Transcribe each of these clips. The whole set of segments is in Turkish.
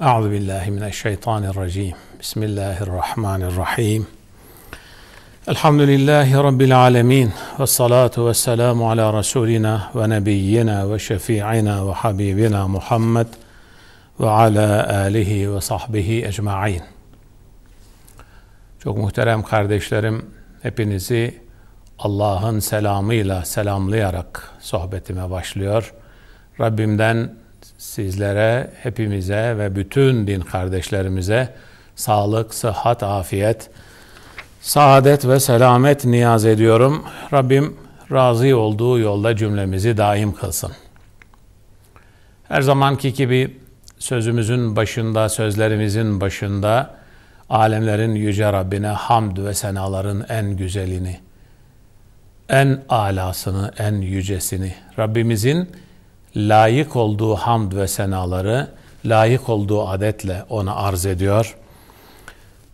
Euzu billahi mineşşeytanirracim. Bismillahirrahmanirrahim. Elhamdülillahi rabbil alamin. Ve salatu ve selamu ala rasulina ve nebiyyina ve şefi'ina ve habibina Muhammed ve ala alihi ve sahbihi ecmaîn. Çok muhterem kardeşlerim, hepinizi Allah'ın selamıyla selamlayarak sohbetime başlıyor. Rabbimden sizlere, hepimize ve bütün din kardeşlerimize sağlık, sıhhat, afiyet, saadet ve selamet niyaz ediyorum. Rabbim razı olduğu yolda cümlemizi daim kılsın. Her zamanki gibi sözümüzün başında, sözlerimizin başında alemlerin yüce Rabbine hamd ve senaların en güzelini, en alasını, en yücesini, Rabbimizin layık olduğu hamd ve senaları, layık olduğu adetle ona arz ediyor.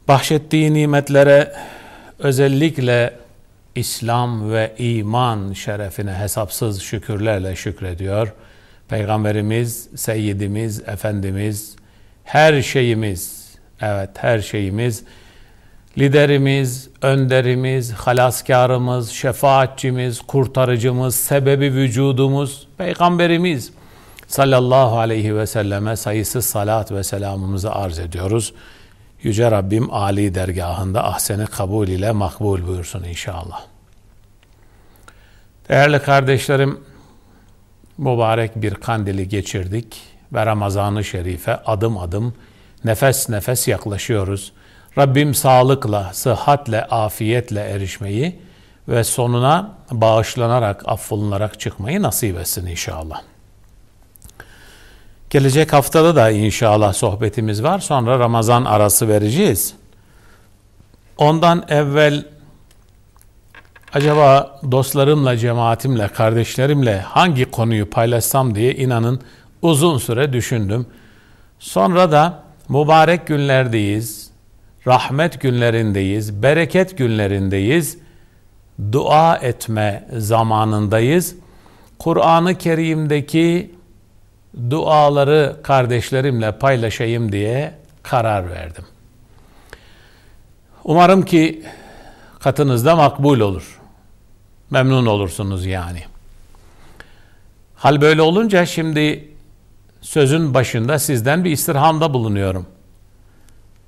Bahşettiği nimetlere özellikle İslam ve iman şerefine hesapsız şükürlerle şükrediyor. Peygamberimiz, Seyyidimiz, Efendimiz, her şeyimiz, evet her şeyimiz, liderimiz, önderimiz, halaskarımız, şefaatçimiz, kurtarıcımız, sebebi vücudumuz, Peygamberimiz sallallahu aleyhi ve selleme sayısız salat ve selamımızı arz ediyoruz. Yüce Rabbim Ali dergahında ahseni kabul ile makbul buyursun inşallah. Değerli kardeşlerim, mübarek bir kandili geçirdik ve Ramazan-ı Şerif'e adım adım nefes nefes yaklaşıyoruz. Rabbim sağlıkla, sıhhatle, afiyetle erişmeyi ve sonuna bağışlanarak, affolunarak çıkmayı nasip etsin inşallah. Gelecek haftada da inşallah sohbetimiz var. Sonra Ramazan arası vereceğiz. Ondan evvel acaba dostlarımla, cemaatimle, kardeşlerimle hangi konuyu paylaşsam diye inanın uzun süre düşündüm. Sonra da mübarek günlerdeyiz, rahmet günlerindeyiz, bereket günlerindeyiz, dua etme zamanındayız. Kur'an-ı Kerim'deki duaları kardeşlerimle paylaşayım diye karar verdim. Umarım ki katınızda makbul olur. Memnun olursunuz yani. Hal böyle olunca şimdi sözün başında sizden bir istirhamda bulunuyorum.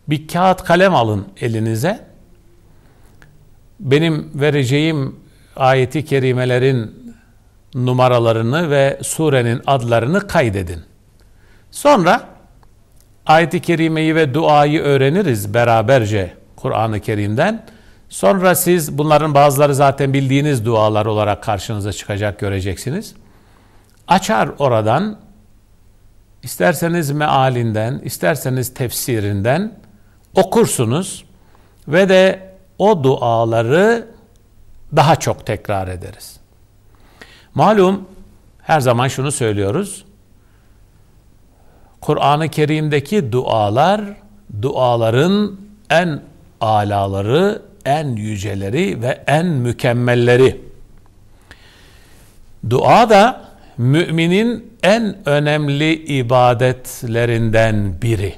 Bir kağıt kalem alın elinize. Benim vereceğim ayeti kerimelerin numaralarını ve surenin adlarını kaydedin. Sonra ayet-i kerimeyi ve duayı öğreniriz beraberce Kur'an-ı Kerim'den. Sonra siz bunların bazıları zaten bildiğiniz dualar olarak karşınıza çıkacak göreceksiniz. Açar oradan isterseniz mealinden, isterseniz tefsirinden okursunuz ve de o duaları daha çok tekrar ederiz. Malum her zaman şunu söylüyoruz. Kur'an-ı Kerim'deki dualar duaların en alaları, en yüceleri ve en mükemmelleri. Dua da müminin en önemli ibadetlerinden biri.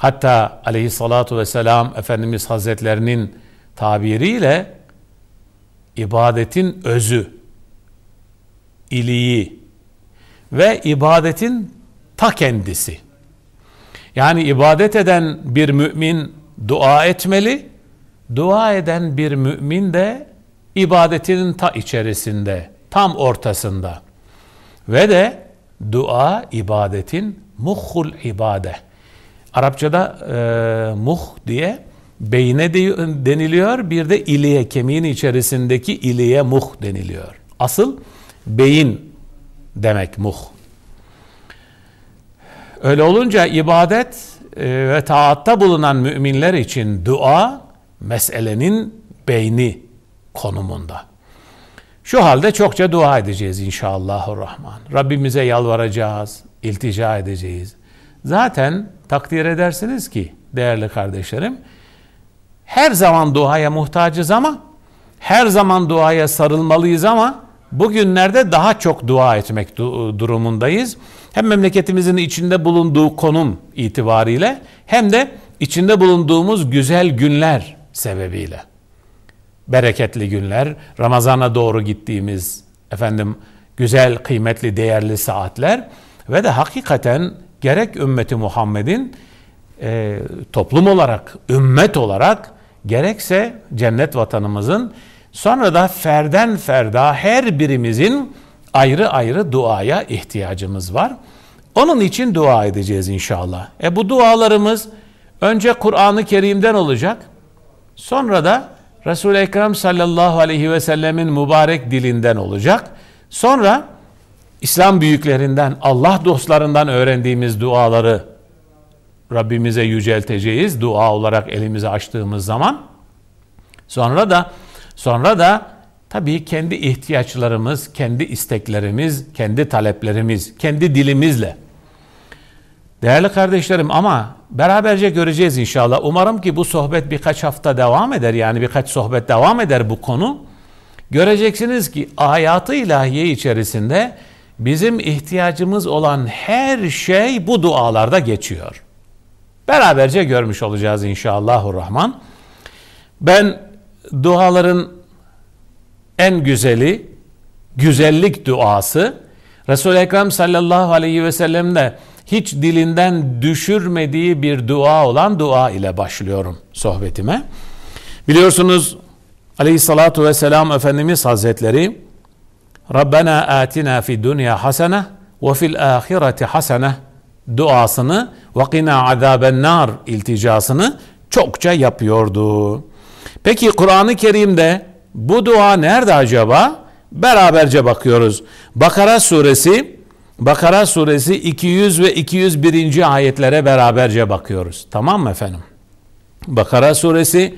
Hatta aleyhissalatu vesselam Efendimiz Hazretlerinin tabiriyle ibadetin özü, iliği ve ibadetin ta kendisi. Yani ibadet eden bir mümin dua etmeli, dua eden bir mümin de ibadetinin ta içerisinde, tam ortasında. Ve de dua ibadetin muhul ibade. Arapçada e, muh diye beyne de, deniliyor, bir de iliğe, kemiğin içerisindeki iliğe muh deniliyor. Asıl beyin demek muh. Öyle olunca ibadet e, ve taatta bulunan müminler için dua meselenin beyni konumunda. Şu halde çokça dua edeceğiz inşallahurrahman. Rabbimize yalvaracağız, iltica edeceğiz. Zaten takdir edersiniz ki değerli kardeşlerim her zaman duaya muhtacız ama her zaman duaya sarılmalıyız ama bugünlerde daha çok dua etmek durumundayız. Hem memleketimizin içinde bulunduğu konum itibariyle hem de içinde bulunduğumuz güzel günler sebebiyle. Bereketli günler, Ramazan'a doğru gittiğimiz efendim güzel, kıymetli, değerli saatler ve de hakikaten gerek ümmeti Muhammed'in e, toplum olarak, ümmet olarak gerekse cennet vatanımızın sonra da ferden ferda her birimizin ayrı ayrı duaya ihtiyacımız var. Onun için dua edeceğiz inşallah. E bu dualarımız önce Kur'an-ı Kerim'den olacak. Sonra da Resul-i Ekrem sallallahu aleyhi ve sellemin mübarek dilinden olacak. Sonra İslam büyüklerinden, Allah dostlarından öğrendiğimiz duaları Rabbimize yücelteceğiz dua olarak elimizi açtığımız zaman. Sonra da sonra da tabii kendi ihtiyaçlarımız, kendi isteklerimiz, kendi taleplerimiz, kendi dilimizle. Değerli kardeşlerim ama beraberce göreceğiz inşallah. Umarım ki bu sohbet birkaç hafta devam eder. Yani birkaç sohbet devam eder bu konu. Göreceksiniz ki ayatı ilahiye içerisinde bizim ihtiyacımız olan her şey bu dualarda geçiyor. Beraberce görmüş olacağız inşallahurrahman. Ben duaların en güzeli, güzellik duası, Resul-i Ekrem sallallahu aleyhi ve sellem hiç dilinden düşürmediği bir dua olan dua ile başlıyorum sohbetime. Biliyorsunuz aleyhissalatu vesselam Efendimiz Hazretleri Rabbena atina fi dünya hasene ve fil ahireti hasene duasını ve qina azaben nar ilticasını çokça yapıyordu. Peki Kur'an-ı Kerim'de bu dua nerede acaba? Beraberce bakıyoruz. Bakara suresi Bakara suresi 200 ve 201. ayetlere beraberce bakıyoruz. Tamam mı efendim? Bakara suresi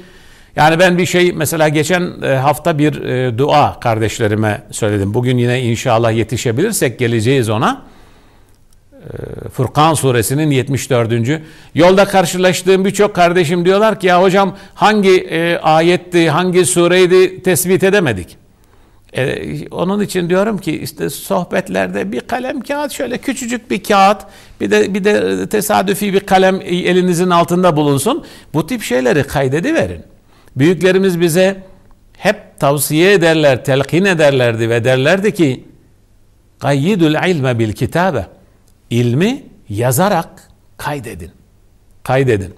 yani ben bir şey mesela geçen e, hafta bir e, dua kardeşlerime söyledim. Bugün yine inşallah yetişebilirsek geleceğiz ona. E, Furkan suresinin 74. Yolda karşılaştığım birçok kardeşim diyorlar ki ya hocam hangi ayetti, hangi sureydi tespit edemedik. Ee, onun için diyorum ki işte sohbetlerde bir kalem kağıt şöyle küçücük bir kağıt bir de bir de tesadüfi bir kalem elinizin altında bulunsun. Bu tip şeyleri kaydediverin. Büyüklerimiz bize hep tavsiye ederler, telkin ederlerdi ve derlerdi ki Kayyidul ilme bil kitabe. İlmi yazarak kaydedin. Kaydedin.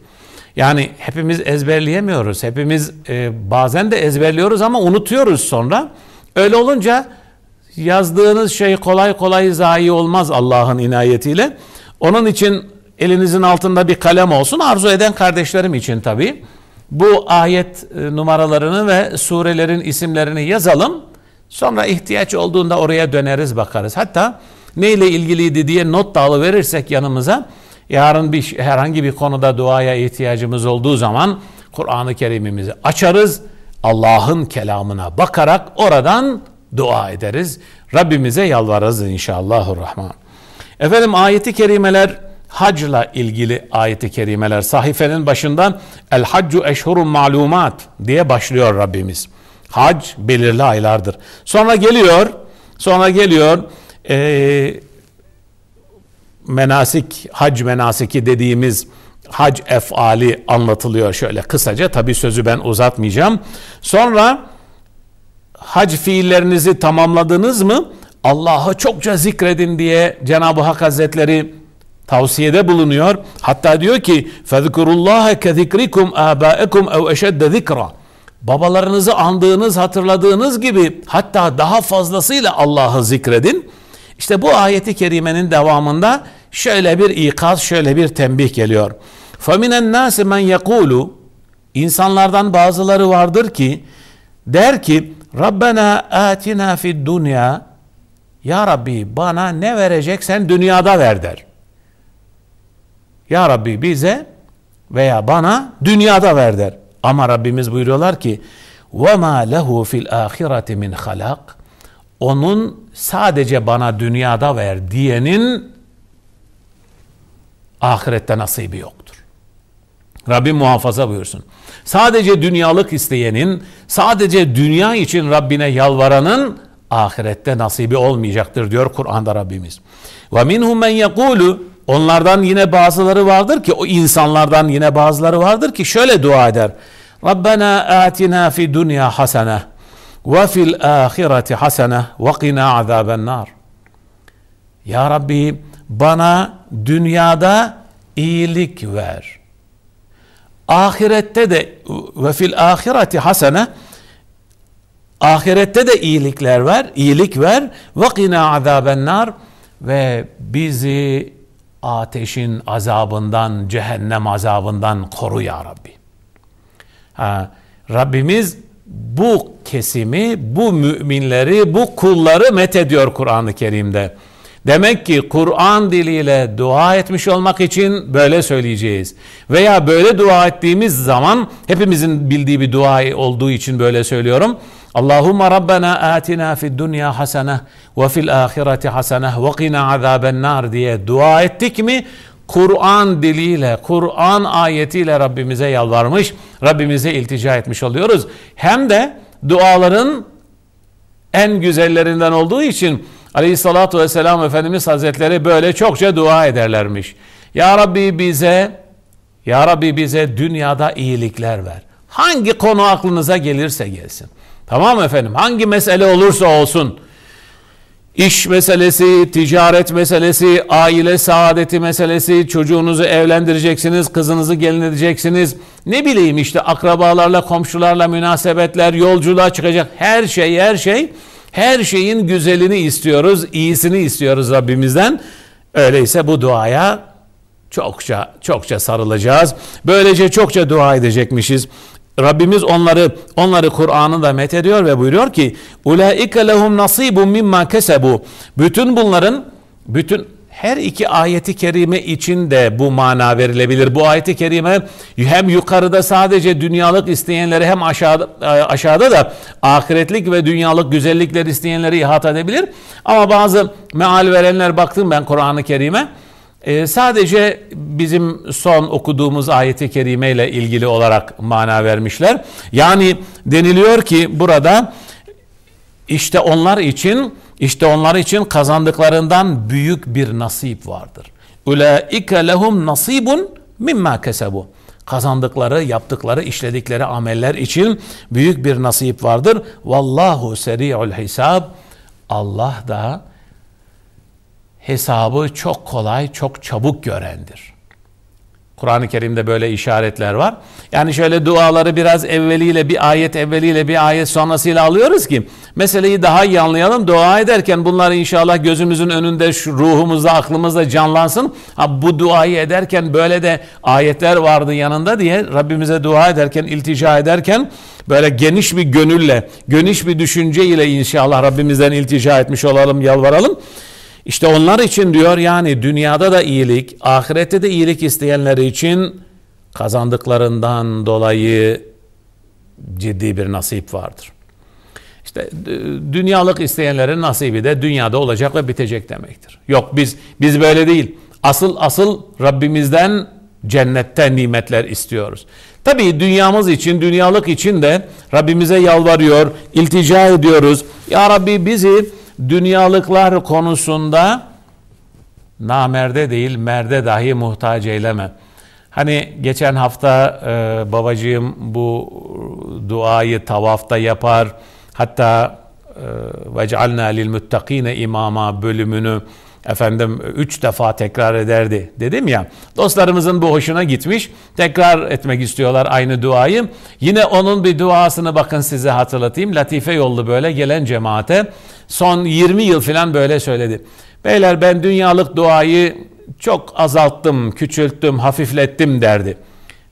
Yani hepimiz ezberleyemiyoruz. Hepimiz e, bazen de ezberliyoruz ama unutuyoruz sonra. Öyle olunca yazdığınız şey kolay kolay zayi olmaz Allah'ın inayetiyle. Onun için elinizin altında bir kalem olsun. Arzu eden kardeşlerim için tabii. Bu ayet e, numaralarını ve surelerin isimlerini yazalım. Sonra ihtiyaç olduğunda oraya döneriz bakarız. Hatta neyle ilgiliydi diye not da verirsek yanımıza yarın bir herhangi bir konuda duaya ihtiyacımız olduğu zaman Kur'an-ı Kerim'imizi açarız Allah'ın kelamına bakarak oradan dua ederiz. Rabbimize yalvarırız inşallahurrahman. Efendim ayeti kerimeler hacla ilgili ayeti kerimeler sayfenin başından el haccu eşhurun malumat diye başlıyor Rabbimiz. Hac belirli aylardır. Sonra geliyor sonra geliyor e, menasik hac menasiki dediğimiz hac efali anlatılıyor şöyle kısaca. Tabi sözü ben uzatmayacağım. Sonra hac fiillerinizi tamamladınız mı? Allah'ı çokça zikredin diye Cenab-ı Hak Hazretleri tavsiyede bulunuyor. Hatta diyor ki فَذْكُرُ كَذِكْرِكُمْ آبَاءَكُمْ اَوْ اَشَدَّ ذِكْرًا Babalarınızı andığınız, hatırladığınız gibi hatta daha fazlasıyla Allah'ı zikredin. İşte bu ayeti kerimenin devamında şöyle bir ikaz, şöyle bir tembih geliyor. فَمِنَ النَّاسِ مَنْ يَقُولُ İnsanlardan bazıları vardır ki der ki Rabbena atina fid dünya Ya Rabbi bana ne vereceksen dünyada ver der. Ya Rabbi bize veya bana dünyada ver der. Ama Rabbimiz buyuruyorlar ki وَمَا لَهُ فِي الْآخِرَةِ مِنْ خَلَقٍ Onun sadece bana dünyada ver diyenin ahirette nasibi yoktur. Rabbim muhafaza buyursun. Sadece dünyalık isteyenin, sadece dünya için Rabbine yalvaranın ahirette nasibi olmayacaktır diyor Kur'an'da Rabbimiz. Ve minhum men yekulu onlardan yine bazıları vardır ki o insanlardan yine bazıları vardır ki şöyle dua eder. Rabbena atina fi dunya hasene ve fil ahireti hasene ve qina azaben nar. Ya Rabbi bana dünyada iyilik ver. Ahirette de ve fil ahireti hasene ahirette de iyilikler ver, iyilik ver ve qina azaben nar ve bizi ateşin azabından, cehennem azabından koru ya Rabbi. Ha, Rabbimiz bu kesimi, bu müminleri, bu kulları met ediyor Kur'an-ı Kerim'de. Demek ki Kur'an diliyle dua etmiş olmak için böyle söyleyeceğiz. Veya böyle dua ettiğimiz zaman hepimizin bildiği bir dua olduğu için böyle söylüyorum. Allahumma Rabbena atina fid dunya hasene ve fil ahireti hasene ve qina azaben nar diye dua ettik mi Kur'an diliyle, Kur'an ayetiyle Rabbimize yalvarmış, Rabbimize iltica etmiş oluyoruz. Hem de duaların en güzellerinden olduğu için Aleyhissalatu vesselam Efendimiz Hazretleri böyle çokça dua ederlermiş. Ya Rabbi bize, Ya Rabbi bize dünyada iyilikler ver. Hangi konu aklınıza gelirse gelsin. Tamam efendim hangi mesele olursa olsun iş meselesi, ticaret meselesi, aile saadeti meselesi, çocuğunuzu evlendireceksiniz, kızınızı gelin edeceksiniz. Ne bileyim işte akrabalarla, komşularla münasebetler, yolculuğa çıkacak her şey, her şey. Her şeyin güzelini istiyoruz, iyisini istiyoruz Rabbimizden. Öyleyse bu duaya çokça çokça sarılacağız. Böylece çokça dua edecekmişiz. Rabbimiz onları onları Kur'an'ında met ediyor ve buyuruyor ki ulaike lehum nasibun mimma kesebu. Bütün bunların bütün her iki ayeti kerime için de bu mana verilebilir. Bu ayeti kerime hem yukarıda sadece dünyalık isteyenleri hem aşağıda, aşağıda da ahiretlik ve dünyalık güzellikler isteyenleri ihata edebilir. Ama bazı meal verenler baktım ben Kur'an-ı Kerim'e ee, sadece bizim son okuduğumuz ayeti kerime ile ilgili olarak mana vermişler. Yani deniliyor ki burada işte onlar için işte onlar için kazandıklarından büyük bir nasip vardır. Ulaike lehum nasibun mimma kesebu. Kazandıkları, yaptıkları, işledikleri ameller için büyük bir nasip vardır. Vallahu seri'ul hisab. Allah da hesabı çok kolay, çok çabuk görendir. Kur'an-ı Kerim'de böyle işaretler var. Yani şöyle duaları biraz evveliyle bir ayet evveliyle bir ayet sonrasıyla alıyoruz ki meseleyi daha iyi anlayalım. Dua ederken bunlar inşallah gözümüzün önünde şu ruhumuzda aklımızda canlansın. Ha, bu duayı ederken böyle de ayetler vardı yanında diye Rabbimize dua ederken iltica ederken böyle geniş bir gönülle geniş bir düşünceyle inşallah Rabbimizden iltica etmiş olalım yalvaralım. İşte onlar için diyor yani dünyada da iyilik, ahirette de iyilik isteyenler için kazandıklarından dolayı ciddi bir nasip vardır. İşte dünyalık isteyenlerin nasibi de dünyada olacak ve bitecek demektir. Yok biz biz böyle değil. Asıl asıl Rabbimizden cennette nimetler istiyoruz. Tabii dünyamız için, dünyalık için de Rabbimize yalvarıyor, iltica ediyoruz. Ya Rabbi bizi dünyalıklar konusunda namerde değil merde dahi muhtaç eyleme. Hani geçen hafta e, babacığım bu duayı tavafta yapar. Hatta e, vec'alna lil muttakine imama bölümünü efendim üç defa tekrar ederdi dedim ya. Dostlarımızın bu hoşuna gitmiş. Tekrar etmek istiyorlar aynı duayı. Yine onun bir duasını bakın size hatırlatayım. Latife yollu böyle gelen cemaate son 20 yıl falan böyle söyledi. Beyler ben dünyalık duayı çok azalttım, küçülttüm, hafiflettim derdi.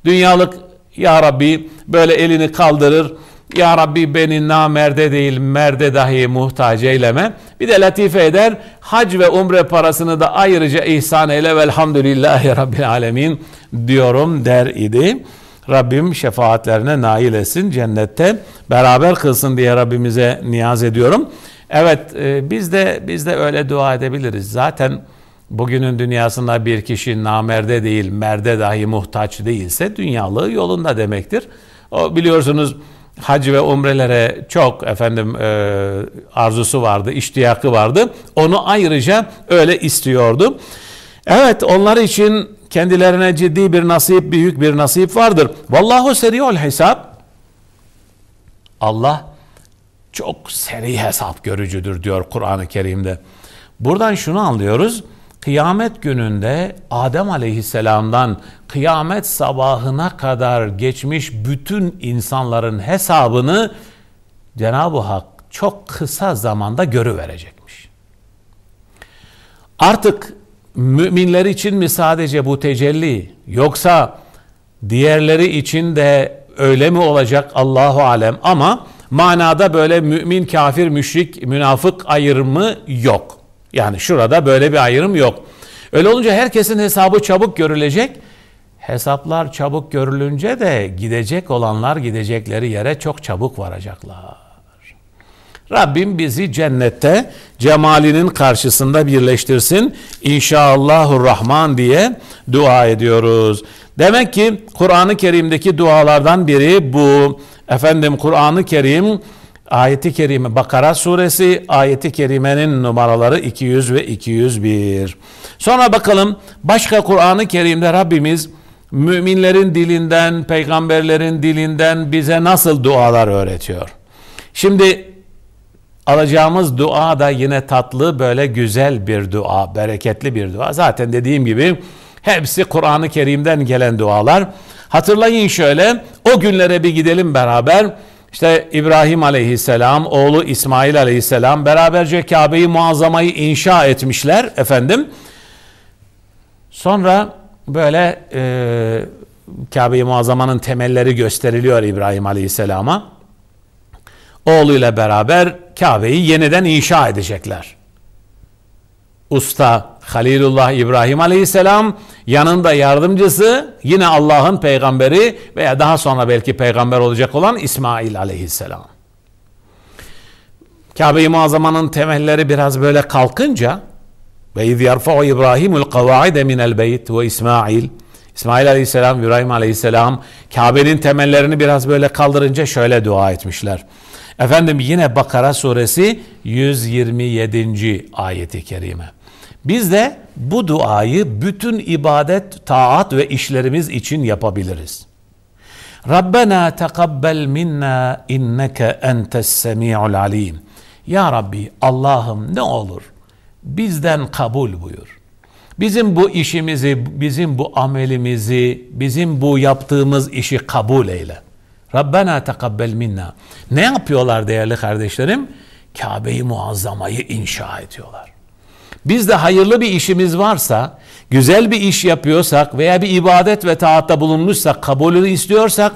Dünyalık ya Rabbi böyle elini kaldırır ya Rabbi beni namerde değil merde dahi muhtaç eyleme. Bir de latife eder. Hac ve umre parasını da ayrıca ihsan eyle velhamdülillahi rabbil alemin diyorum der idi. Rabbim şefaatlerine nail etsin cennette beraber kılsın diye Rabbimize niyaz ediyorum. Evet e, biz de biz de öyle dua edebiliriz. Zaten bugünün dünyasında bir kişi namerde değil merde dahi muhtaç değilse dünyalığı yolunda demektir. O biliyorsunuz hac ve umrelere çok efendim e, arzusu vardı, iştiyakı vardı. Onu ayrıca öyle istiyordu. Evet onlar için kendilerine ciddi bir nasip, büyük bir nasip vardır. Vallahu seri'ul hesap. Allah çok seri hesap görücüdür diyor Kur'an-ı Kerim'de. Buradan şunu anlıyoruz. Kıyamet gününde Adem Aleyhisselam'dan kıyamet sabahına kadar geçmiş bütün insanların hesabını Cenab-ı Hak çok kısa zamanda görüverecekmiş. Artık müminler için mi sadece bu tecelli yoksa diğerleri için de öyle mi olacak Allahu alem ama manada böyle mümin, kafir, müşrik, münafık ayrımı yok. Yani şurada böyle bir ayrım yok. Öyle olunca herkesin hesabı çabuk görülecek. Hesaplar çabuk görülünce de gidecek olanlar gidecekleri yere çok çabuk varacaklar. Rabbim bizi cennette cemalinin karşısında birleştirsin. İnşallahurrahman diye dua ediyoruz. Demek ki Kur'an-ı Kerim'deki dualardan biri bu. Efendim Kur'an-ı Kerim ayeti kerime Bakara suresi ayeti kerimenin numaraları 200 ve 201. Sonra bakalım başka Kur'an-ı Kerim'de Rabbimiz müminlerin dilinden, peygamberlerin dilinden bize nasıl dualar öğretiyor. Şimdi alacağımız dua da yine tatlı böyle güzel bir dua, bereketli bir dua. Zaten dediğim gibi hepsi Kur'an-ı Kerim'den gelen dualar. Hatırlayın şöyle o günlere bir gidelim beraber. İşte İbrahim aleyhisselam, oğlu İsmail aleyhisselam beraberce Kabe'yi muazzamayı inşa etmişler efendim. Sonra böyle e, Kabe-i Muazzama'nın temelleri gösteriliyor İbrahim aleyhisselama. Oğluyla beraber Kabe'yi yeniden inşa edecekler. Usta Halilullah İbrahim Aleyhisselam yanında yardımcısı yine Allah'ın peygamberi veya daha sonra belki peygamber olacak olan İsmail Aleyhisselam. Kabe-i Muazzama'nın temelleri biraz böyle kalkınca ve iz yerfa'u İbrahimul kavaide minel beyt ve İsmail İsmail Aleyhisselam, İbrahim Aleyhisselam Kabe'nin temellerini biraz böyle kaldırınca şöyle dua etmişler. Efendim yine Bakara suresi 127. ayeti kerime. Biz de bu duayı bütün ibadet, taat ve işlerimiz için yapabiliriz. Rabbena tekabbel minna inneke entes semi'ul alim. Ya Rabbi Allah'ım ne olur bizden kabul buyur. Bizim bu işimizi, bizim bu amelimizi, bizim bu yaptığımız işi kabul eyle. Rabbena tekabbel minna. Ne yapıyorlar değerli kardeşlerim? Kabe'yi muazzamayı inşa ediyorlar. Biz de hayırlı bir işimiz varsa, güzel bir iş yapıyorsak veya bir ibadet ve taatta bulunmuşsak, kabulünü istiyorsak,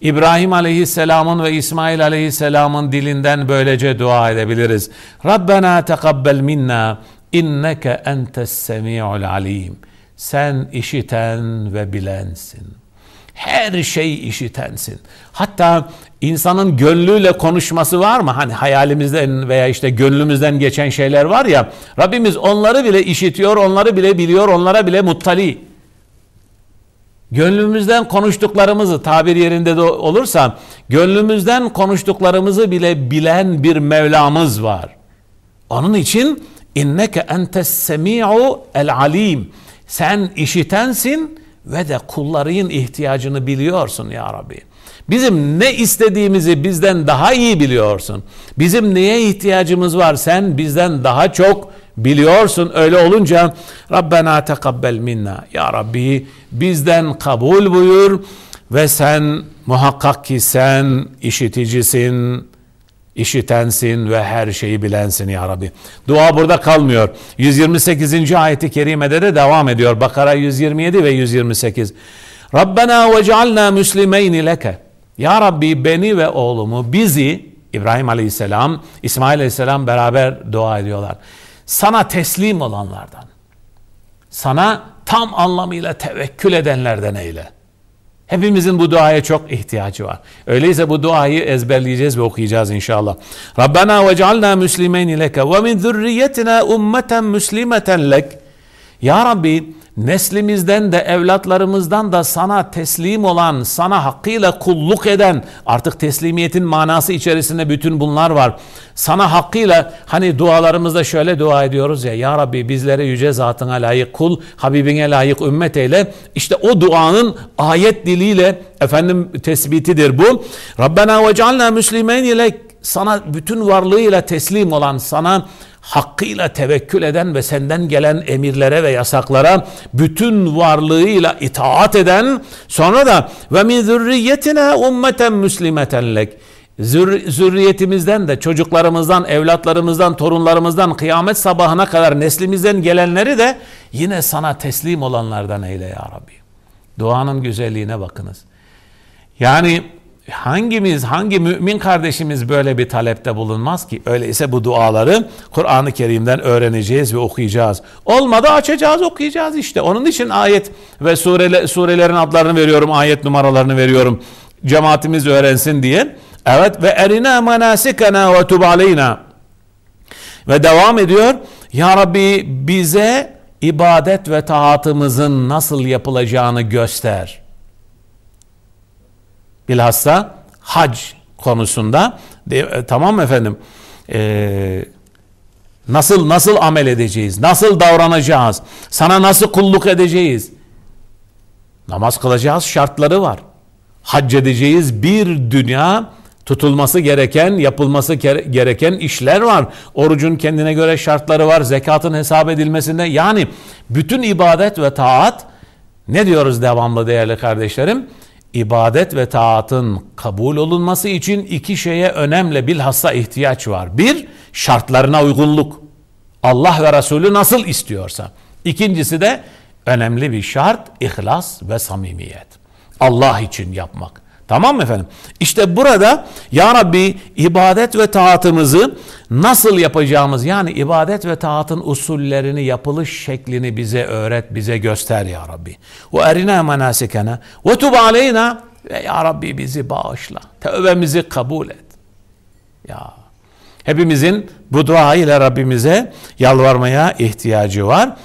İbrahim Aleyhisselam'ın ve İsmail Aleyhisselam'ın dilinden böylece dua edebiliriz. Rabbena tekabbel minna inneke entes semi'ul alim. Sen işiten ve bilensin her şeyi işitensin. Hatta insanın gönlüyle konuşması var mı? Hani hayalimizden veya işte gönlümüzden geçen şeyler var ya. Rabbimiz onları bile işitiyor, onları bile biliyor, onlara bile muttali. Gönlümüzden konuştuklarımızı tabir yerinde de olursa gönlümüzden konuştuklarımızı bile bilen bir Mevlamız var. Onun için inneke entes semi'u el alim. Sen işitensin ve de kulların ihtiyacını biliyorsun ya Rabbi. Bizim ne istediğimizi bizden daha iyi biliyorsun. Bizim neye ihtiyacımız var sen bizden daha çok biliyorsun. Öyle olunca Rabbena tekabbel minna. Ya Rabbi bizden kabul buyur ve sen muhakkak ki sen işiticisin, işitensin ve her şeyi bilensin ya Rabbi. Dua burada kalmıyor. 128. ayeti kerimede de devam ediyor. Bakara 127 ve 128. Rabbena ve cealna müslimeyni leke. Ya Rabbi beni ve oğlumu bizi İbrahim Aleyhisselam, İsmail Aleyhisselam beraber dua ediyorlar. Sana teslim olanlardan. Sana tam anlamıyla tevekkül edenlerden eyle. Hepimizin bu duaya çok ihtiyacı var. Öyleyse bu duayı ezberleyeceğiz ve okuyacağız inşallah. Rabbena ve cealna müslimeyn leke ve min zürriyetina ummeten müslimeten lek. Ya Rabbi neslimizden de evlatlarımızdan da sana teslim olan, sana hakkıyla kulluk eden, artık teslimiyetin manası içerisinde bütün bunlar var. Sana hakkıyla hani dualarımızda şöyle dua ediyoruz ya, Ya Rabbi bizlere yüce zatına layık kul, Habibine layık ümmet eyle. İşte o duanın ayet diliyle efendim tesbitidir bu. Rabbena ve cealna müslimeyn ile sana bütün varlığıyla teslim olan, sana hakkıyla tevekkül eden ve senden gelen emirlere ve yasaklara bütün varlığıyla itaat eden sonra da ve min zürriyetine ummeten müslimeten lek zürriyetimizden de çocuklarımızdan, evlatlarımızdan, torunlarımızdan kıyamet sabahına kadar neslimizden gelenleri de yine sana teslim olanlardan eyle ya Rabbi. Duanın güzelliğine bakınız. Yani hangimiz, hangi mümin kardeşimiz böyle bir talepte bulunmaz ki? Öyleyse bu duaları Kur'an-ı Kerim'den öğreneceğiz ve okuyacağız. Olmadı açacağız, okuyacağız işte. Onun için ayet ve surele, surelerin adlarını veriyorum, ayet numaralarını veriyorum. Cemaatimiz öğrensin diye. Evet ve erina manasikana ve tub aleyna. Ve devam ediyor. Ya Rabbi bize ibadet ve taatımızın nasıl yapılacağını göster. Bilhassa hac konusunda de, e, tamam efendim e, nasıl nasıl amel edeceğiz nasıl davranacağız sana nasıl kulluk edeceğiz namaz kılacağız şartları var hac edeceğiz bir dünya tutulması gereken, yapılması gereken işler var. Orucun kendine göre şartları var. Zekatın hesap edilmesinde yani bütün ibadet ve taat ne diyoruz devamlı değerli kardeşlerim? İbadet ve taatın kabul olunması için iki şeye önemli bilhassa ihtiyaç var. Bir, şartlarına uygunluk. Allah ve Resulü nasıl istiyorsa. İkincisi de önemli bir şart ihlas ve samimiyet. Allah için yapmak. Tamam mı efendim? İşte burada Ya Rabbi ibadet ve taatımızı nasıl yapacağımız yani ibadet ve taatın usullerini yapılış şeklini bize öğret bize göster Ya Rabbi. Ve erina menasikena ve tub aleyna ve Ya Rabbi bizi bağışla. Tövbemizi kabul et. Ya hepimizin bu dua ile Rabbimize yalvarmaya ihtiyacı var.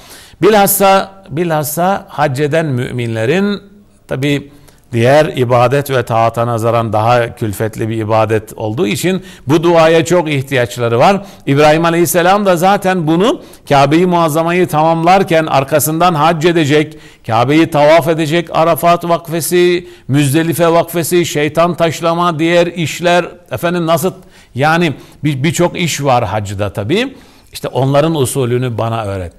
Bilhassa bilhassa hac eden müminlerin tabi diğer ibadet ve taata nazaran daha külfetli bir ibadet olduğu için bu duaya çok ihtiyaçları var. İbrahim Aleyhisselam da zaten bunu Kabe'yi muazzamayı tamamlarken arkasından hac edecek, Kabe'yi tavaf edecek, Arafat vakfesi, Müzdelife vakfesi, şeytan taşlama, diğer işler efendim nasıl yani birçok bir iş var hacda tabii. İşte onların usulünü bana öğret.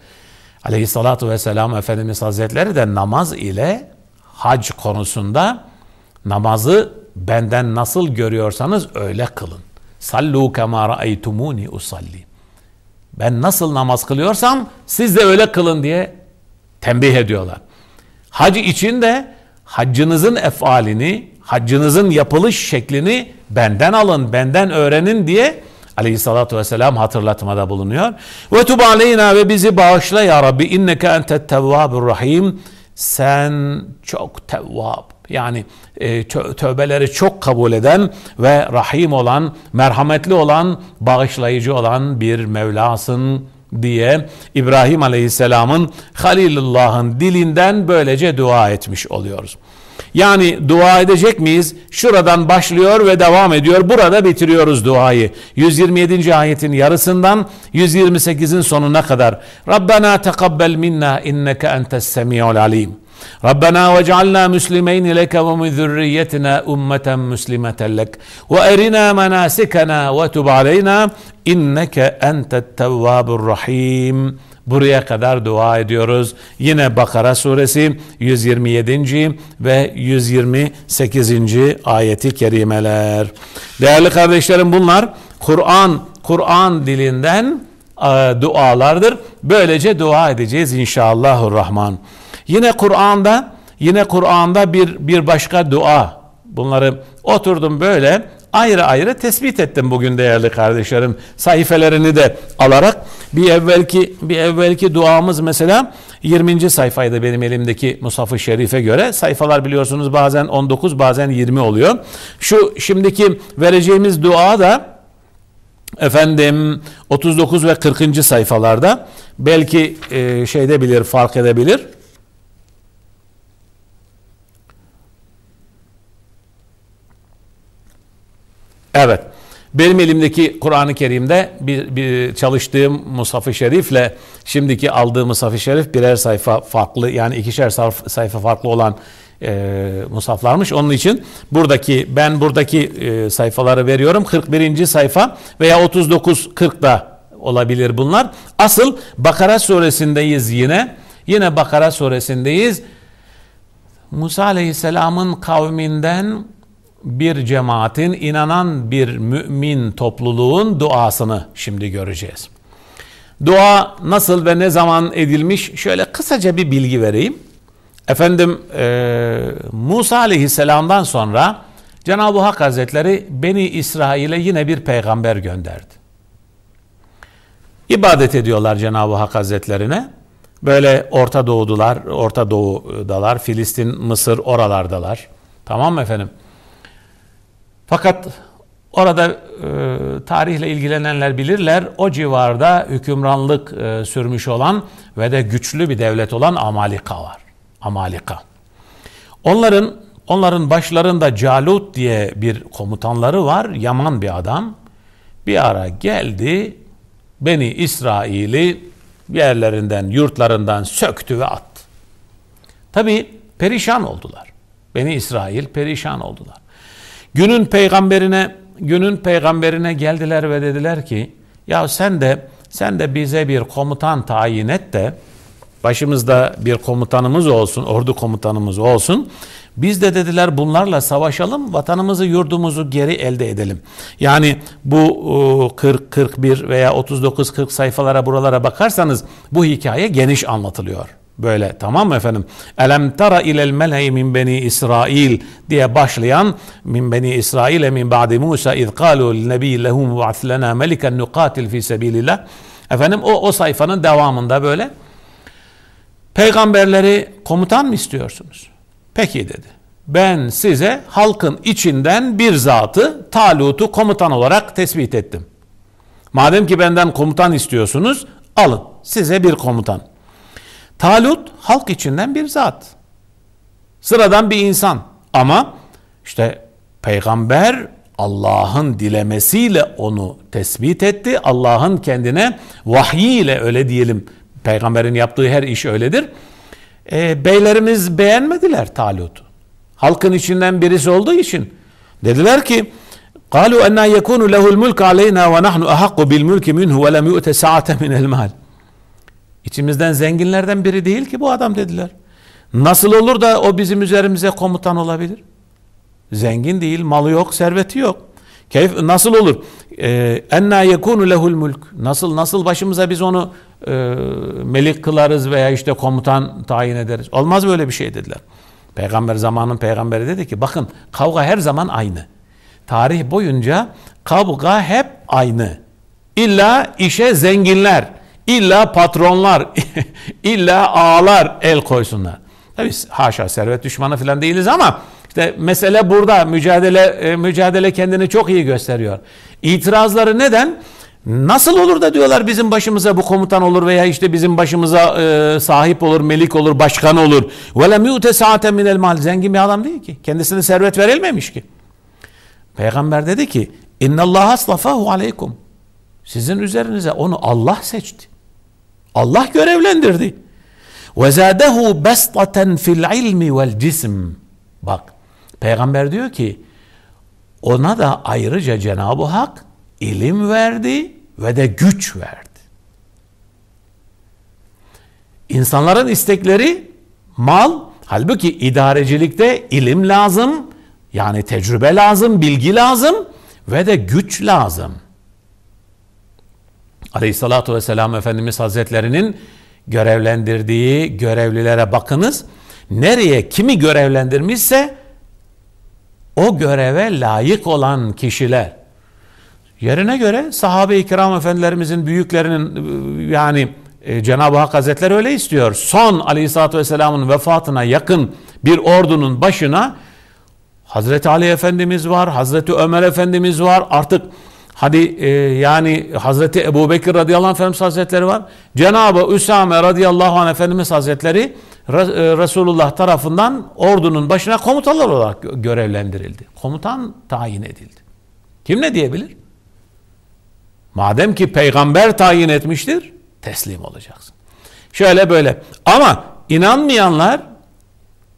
Aleyhissalatu vesselam Efendimiz Hazretleri de namaz ile hac konusunda namazı benden nasıl görüyorsanız öyle kılın. Sallu kema ra'aytumuni usalli. Ben nasıl namaz kılıyorsam siz de öyle kılın diye tembih ediyorlar. Hac için de haccınızın efalini, haccınızın yapılış şeklini benden alın, benden öğrenin diye aleyhissalatü vesselam hatırlatmada bulunuyor. Ve tub aleyna ve bizi bağışla ya Rabbi inneke entet tevvabur rahim sen çok tevvab yani e, tövbeleri çok kabul eden ve rahim olan, merhametli olan, bağışlayıcı olan bir Mevlasın diye İbrahim Aleyhisselam'ın Halilullah'ın dilinden böylece dua etmiş oluyoruz. Yani dua edecek miyiz? Şuradan başlıyor ve devam ediyor. Burada bitiriyoruz duayı. 127. ayetin yarısından 128'in sonuna kadar. Rabbena tekabbel minna inneke entes semi'ul alim. ربنا وجعلنا مسلمين لك ومن ذريتنا أمة مسلمة لك وأرنا مناسكنا وتب علينا إنك أنت التواب الرحيم Buraya kadar dua ediyoruz. Yine Bakara suresi 127. ve 128. ayeti kerimeler. Değerli kardeşlerim bunlar Kur'an Kur'an dilinden e, dualardır. Böylece dua edeceğiz inşallahurrahman. Yine Kur'an'da yine Kur'an'da bir bir başka dua. Bunları oturdum böyle ayrı ayrı tespit ettim bugün değerli kardeşlerim. Sayfelerini de alarak bir evvelki bir evvelki duamız mesela 20. sayfaydı benim elimdeki Musaf-ı Şerif'e göre. Sayfalar biliyorsunuz bazen 19 bazen 20 oluyor. Şu şimdiki vereceğimiz dua da efendim 39 ve 40. sayfalarda belki e, şeyde bilir fark edebilir. Evet. Benim elimdeki Kur'an-ı Kerim'de bir, bir çalıştığım Musaf-ı Şerif'le şimdiki aldığım Musaf-ı Şerif birer sayfa farklı yani ikişer sayfa farklı olan e, musaflarmış. Onun için buradaki ben buradaki e, sayfaları veriyorum. 41. sayfa veya 39 40 da olabilir bunlar. Asıl Bakara suresindeyiz yine. Yine Bakara suresindeyiz. Musa Aleyhisselam'ın kavminden bir cemaatin, inanan bir mümin topluluğun duasını şimdi göreceğiz. Dua nasıl ve ne zaman edilmiş şöyle kısaca bir bilgi vereyim. Efendim e, Musa aleyhisselamdan sonra Cenab-ı Hak Hazretleri Beni İsrail'e yine bir peygamber gönderdi. İbadet ediyorlar Cenab-ı Hak Hazretlerine. Böyle Orta Doğu'dular, Orta Doğu'dalar, Filistin, Mısır oralardalar. Tamam mı efendim? Fakat orada e, tarihle ilgilenenler bilirler. O civarda hükümranlık e, sürmüş olan ve de güçlü bir devlet olan Amalika var. Amalika. Onların onların başlarında Calut diye bir komutanları var. Yaman bir adam. Bir ara geldi. Beni İsrail'i yerlerinden, yurtlarından söktü ve attı. Tabi perişan oldular. Beni İsrail perişan oldular. Günün peygamberine günün peygamberine geldiler ve dediler ki ya sen de sen de bize bir komutan tayin et de başımızda bir komutanımız olsun, ordu komutanımız olsun. Biz de dediler bunlarla savaşalım, vatanımızı, yurdumuzu geri elde edelim. Yani bu 40, 41 veya 39, 40 sayfalara buralara bakarsanız bu hikaye geniş anlatılıyor. Böyle tamam mı efendim? Elem tara ilel mele'i min beni İsrail diye başlayan min beni İsrail'e min ba'di Musa iz kalu nebi lehum ba'th lena meliken nukatil fi sebilillah. Efendim o, o sayfanın devamında böyle peygamberleri komutan mı istiyorsunuz? Peki dedi. Ben size halkın içinden bir zatı Talut'u komutan olarak tespit ettim. Madem ki benden komutan istiyorsunuz alın size bir komutan. Talut halk içinden bir zat. Sıradan bir insan ama işte peygamber Allah'ın dilemesiyle onu tespit etti. Allah'ın kendine vahyiyle öyle diyelim. Peygamberin yaptığı her iş öyledir. E, beylerimiz beğenmediler Talut'u. Halkın içinden birisi olduğu için. Dediler ki قالوا أن يكون له الملك علينا ونحن أحق بالملك منه ولم يؤت ساعة من المال İçimizden zenginlerden biri değil ki bu adam dediler. Nasıl olur da o bizim üzerimize komutan olabilir? Zengin değil, malı yok, serveti yok. Keyf nasıl olur? Ee, enna yekunu lehul mulk. Nasıl nasıl başımıza biz onu e, melik kılarız veya işte komutan tayin ederiz? Olmaz böyle bir şey dediler. Peygamber zamanın peygamberi dedi ki bakın kavga her zaman aynı. Tarih boyunca kavga hep aynı. İlla işe zenginler, İlla patronlar, illa ağalar el koysunlar. Tabi haşa servet düşmanı falan değiliz ama işte mesele burada mücadele e, mücadele kendini çok iyi gösteriyor. İtirazları neden? Nasıl olur da diyorlar bizim başımıza bu komutan olur veya işte bizim başımıza e, sahip olur, melik olur, başkan olur. Lem yu'te saaten minel mal. Zengin bir adam değil ki. Kendisine servet verilmemiş ki. Peygamber dedi ki: "İnna Allah aslafahu aleykum." Sizin üzerinize onu Allah seçti. Allah görevlendirdi. Zadehu bastaten fil ilmi vel cism. Bak peygamber diyor ki ona da ayrıca Cenab-ı Hak ilim verdi ve de güç verdi. İnsanların istekleri mal, halbuki idarecilikte ilim lazım, yani tecrübe lazım, bilgi lazım ve de güç lazım. Aleyhissalatu vesselam Efendimiz Hazretlerinin görevlendirdiği görevlilere bakınız. Nereye kimi görevlendirmişse o göreve layık olan kişiler. Yerine göre sahabe-i kiram efendilerimizin büyüklerinin yani e, Cenab-ı Hak Hazretleri öyle istiyor. Son aleyhissalatü vesselamın vefatına yakın bir ordunun başına Hazreti Ali Efendimiz var, Hazreti Ömer Efendimiz var. Artık Hadi e, yani Hazreti Ebu Bekir radıyallahu anh Efendimiz Hazretleri var. Cenab-ı Üsame radıyallahu anh Efendimiz Hazretleri e, Resulullah tarafından ordunun başına komutanlar olarak görevlendirildi. Komutan tayin edildi. Kim ne diyebilir? Madem ki peygamber tayin etmiştir teslim olacaksın. Şöyle böyle. Ama inanmayanlar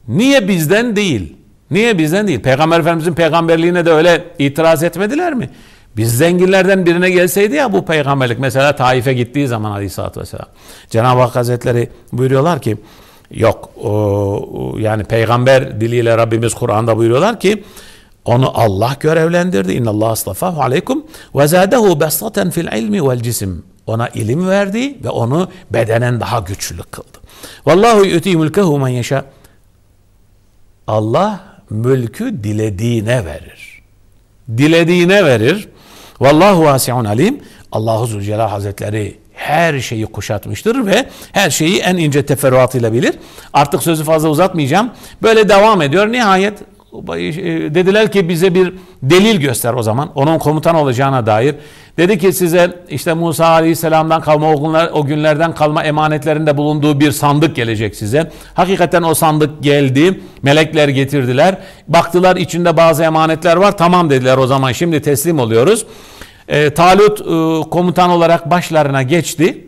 niye bizden değil? Niye bizden değil? Peygamber Efendimizin peygamberliğine de öyle itiraz etmediler mi? Biz zenginlerden birine gelseydi ya bu peygamberlik. Mesela Taif'e gittiği zaman aleyhissalatü vesselam. Cenab-ı Hak Hazretleri buyuruyorlar ki yok o, yani peygamber diliyle Rabbimiz Kur'an'da buyuruyorlar ki onu Allah görevlendirdi. İnna Allah astafahu aleykum ve zadehu besaten fil ilmi vel cisim. Ona ilim verdi ve onu bedenen daha güçlü kıldı. Vallahu yu'ti mulkehu men yeşâ. Allah mülkü dilediğine verir. Dilediğine verir. Vallahu vasiun alim. Allahu Zülcelal Hazretleri her şeyi kuşatmıştır ve her şeyi en ince teferruatıyla bilir. Artık sözü fazla uzatmayacağım. Böyle devam ediyor. Nihayet dediler ki bize bir delil göster o zaman. Onun komutan olacağına dair. Dedi ki size işte Musa Aleyhisselam'dan kalma o, günler, o günlerden kalma emanetlerinde bulunduğu bir sandık gelecek size. Hakikaten o sandık geldi. Melekler getirdiler. Baktılar içinde bazı emanetler var. Tamam dediler o zaman şimdi teslim oluyoruz. E, Talut e, komutan olarak başlarına geçti.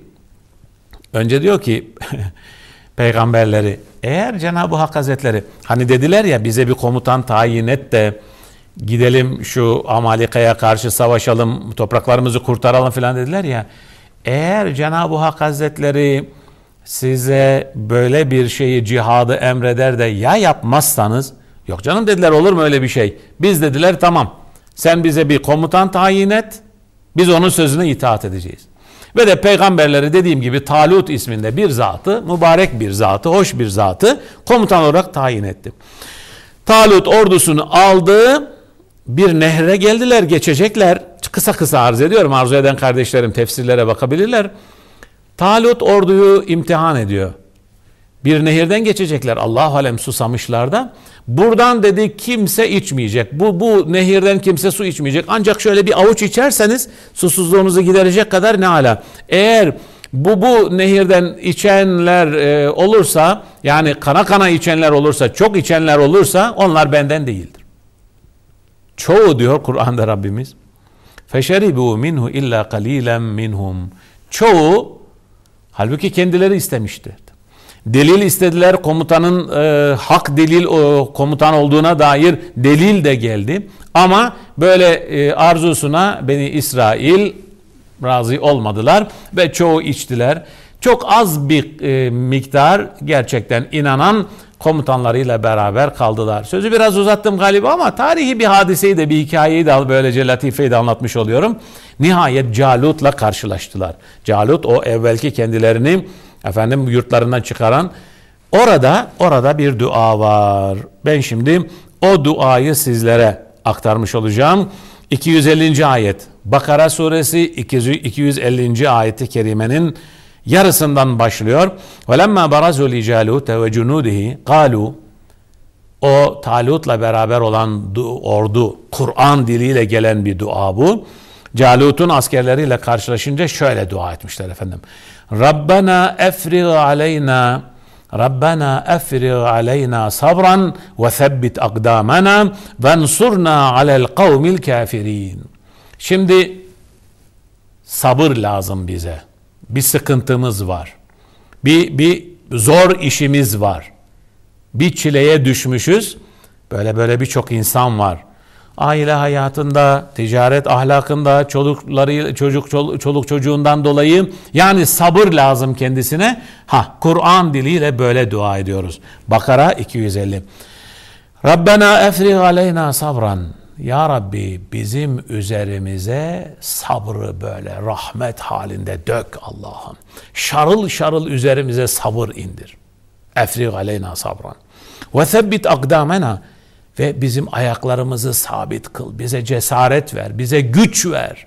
Önce diyor ki peygamberleri eğer Cenab-ı Hak Hazretleri hani dediler ya bize bir komutan tayin et de gidelim şu Amalika'ya karşı savaşalım, topraklarımızı kurtaralım filan dediler ya. Eğer Cenab-ı Hak Hazretleri size böyle bir şeyi cihadı emreder de ya yapmazsanız yok canım dediler olur mu öyle bir şey? Biz dediler tamam sen bize bir komutan tayin et biz onun sözüne itaat edeceğiz. Ve de peygamberleri dediğim gibi Talut isminde bir zatı, mübarek bir zatı, hoş bir zatı komutan olarak tayin etti. Talut ordusunu aldı, bir nehre geldiler, geçecekler. Kısa kısa arz ediyorum, arzu eden kardeşlerim tefsirlere bakabilirler. Talut orduyu imtihan ediyor. Bir nehirden geçecekler. Allah alem susamışlar da. Buradan dedi kimse içmeyecek. Bu, bu nehirden kimse su içmeyecek. Ancak şöyle bir avuç içerseniz susuzluğunuzu giderecek kadar ne ala. Eğer bu bu nehirden içenler e, olursa yani kana kana içenler olursa çok içenler olursa onlar benden değildir. Çoğu diyor Kur'an'da Rabbimiz. Feşeribu minhu illa kalilen minhum. Çoğu halbuki kendileri istemişti. Delil istediler komutanın e, hak delil o, komutan olduğuna dair delil de geldi. Ama böyle e, arzusuna Beni İsrail razı olmadılar ve çoğu içtiler. Çok az bir e, miktar gerçekten inanan komutanlarıyla beraber kaldılar. Sözü biraz uzattım galiba ama tarihi bir hadiseyi de bir hikayeyi de böylece latifeyi de anlatmış oluyorum. Nihayet Calut'la karşılaştılar. Calut o evvelki kendilerini efendim yurtlarından çıkaran orada orada bir dua var. Ben şimdi o duayı sizlere aktarmış olacağım. 250. ayet. Bakara suresi 250. ayeti kerimenin yarısından başlıyor. وَلَمَّا بَرَزُوا لِجَالُوتَ وَجُنُودِهِ قَالُوا O Talut'la beraber olan ordu, Kur'an diliyle gelen bir dua bu. Calut'un askerleriyle karşılaşınca şöyle dua etmişler efendim. Rabbena efrig aleyna Rabbena efrig aleyna sabran ve sebbit akdamena ve ensurna alel kavmil kafirin. Şimdi sabır lazım bize. Bir sıkıntımız var. Bir, bir zor işimiz var. Bir çileye düşmüşüz. Böyle böyle birçok insan var aile hayatında, ticaret ahlakında, çolukları çocuk çoluk çocuğundan dolayı yani sabır lazım kendisine. Ha Kur'an diliyle böyle dua ediyoruz. Bakara 250. Rabbena efrig aleyna sabran. Ya Rabbi bizim üzerimize sabrı böyle rahmet halinde dök Allah'ım. Şarıl şarıl üzerimize sabır indir. Efrig aleyna sabran. Ve sebbit akdamena ve bizim ayaklarımızı sabit kıl. Bize cesaret ver, bize güç ver.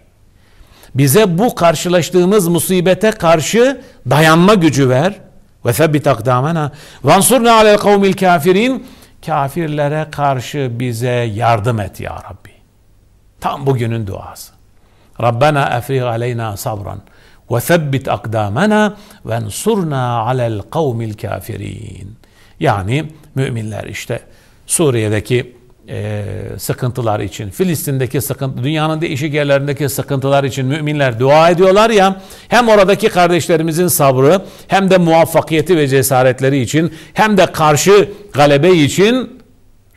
Bize bu karşılaştığımız musibete karşı dayanma gücü ver. Ve febbit akdamena vansurna alel kavmil kafirin. Kafirlere karşı bize yardım et ya Rabbi. Tam bugünün duası. Rabbena efrig aleyna sabran ve thabbit akdamana ve ensurna alel kavmil kafirin. Yani müminler işte Suriye'deki e, sıkıntılar için, Filistin'deki sıkıntı, dünyanın değişik yerlerindeki sıkıntılar için müminler dua ediyorlar ya, hem oradaki kardeşlerimizin sabrı, hem de muvaffakiyeti ve cesaretleri için, hem de karşı galebe için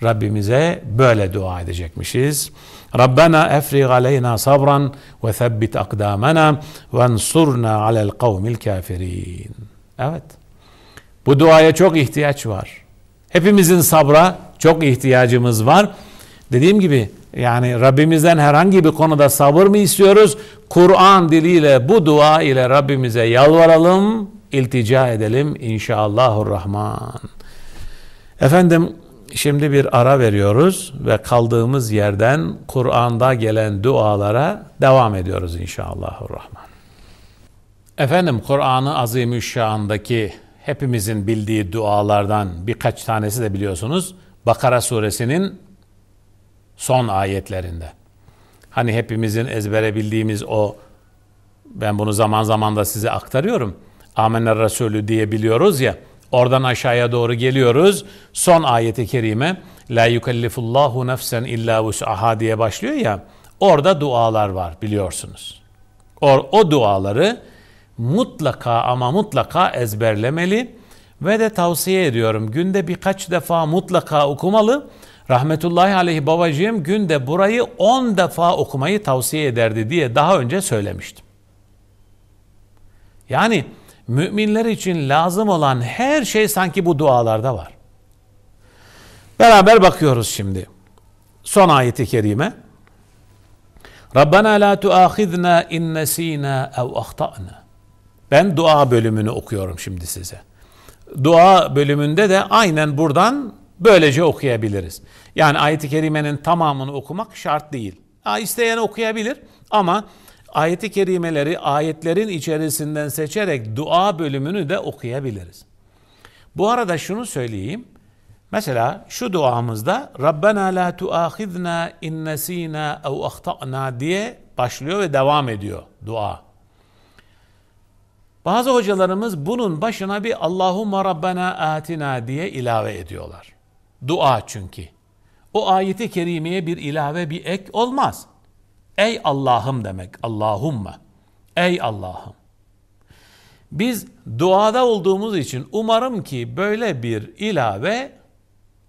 Rabbimize böyle dua edecekmişiz. Rabbena efrig aleyna sabran ve thabbit akdamana ve ensurna alel kavmil kafirin. Evet. Bu duaya çok ihtiyaç var. Hepimizin sabra çok ihtiyacımız var. Dediğim gibi yani Rabbimizden herhangi bir konuda sabır mı istiyoruz? Kur'an diliyle bu dua ile Rabbimize yalvaralım, iltica edelim inşallahurrahman. Efendim şimdi bir ara veriyoruz ve kaldığımız yerden Kur'an'da gelen dualara devam ediyoruz inşallahurrahman. Efendim Kur'an-ı Azimüşşan'daki hepimizin bildiği dualardan birkaç tanesi de biliyorsunuz. Bakara suresinin son ayetlerinde. Hani hepimizin ezbere bildiğimiz o ben bunu zaman zaman da size aktarıyorum. Amener Resulü diye biliyoruz ya. Oradan aşağıya doğru geliyoruz. Son ayeti kerime La yukellifullahu nefsen illa vus'aha diye başlıyor ya. Orada dualar var biliyorsunuz. O, o duaları mutlaka ama mutlaka ezberlemeli ve de tavsiye ediyorum. Günde birkaç defa mutlaka okumalı. Rahmetullahi aleyhi babacığım günde burayı 10 defa okumayı tavsiye ederdi diye daha önce söylemiştim. Yani müminler için lazım olan her şey sanki bu dualarda var. Beraber bakıyoruz şimdi. Son ayeti kerime. Rabbena la tuahidna in nesina ev ahtana. Ben dua bölümünü okuyorum şimdi size. Dua bölümünde de aynen buradan böylece okuyabiliriz. Yani ayet-i kerimenin tamamını okumak şart değil. Ha, isteyen okuyabilir ama ayet-i kerimeleri ayetlerin içerisinden seçerek dua bölümünü de okuyabiliriz. Bu arada şunu söyleyeyim. Mesela şu duamızda Rabbena la tuahidna in nesina ev ahtana diye başlıyor ve devam ediyor dua. Bazı hocalarımız bunun başına bir Allahumma Rabbena atina diye ilave ediyorlar. Dua çünkü. O ayeti kerimeye bir ilave bir ek olmaz. Ey Allah'ım demek. Allahumma. Ey Allah'ım. Biz duada olduğumuz için umarım ki böyle bir ilave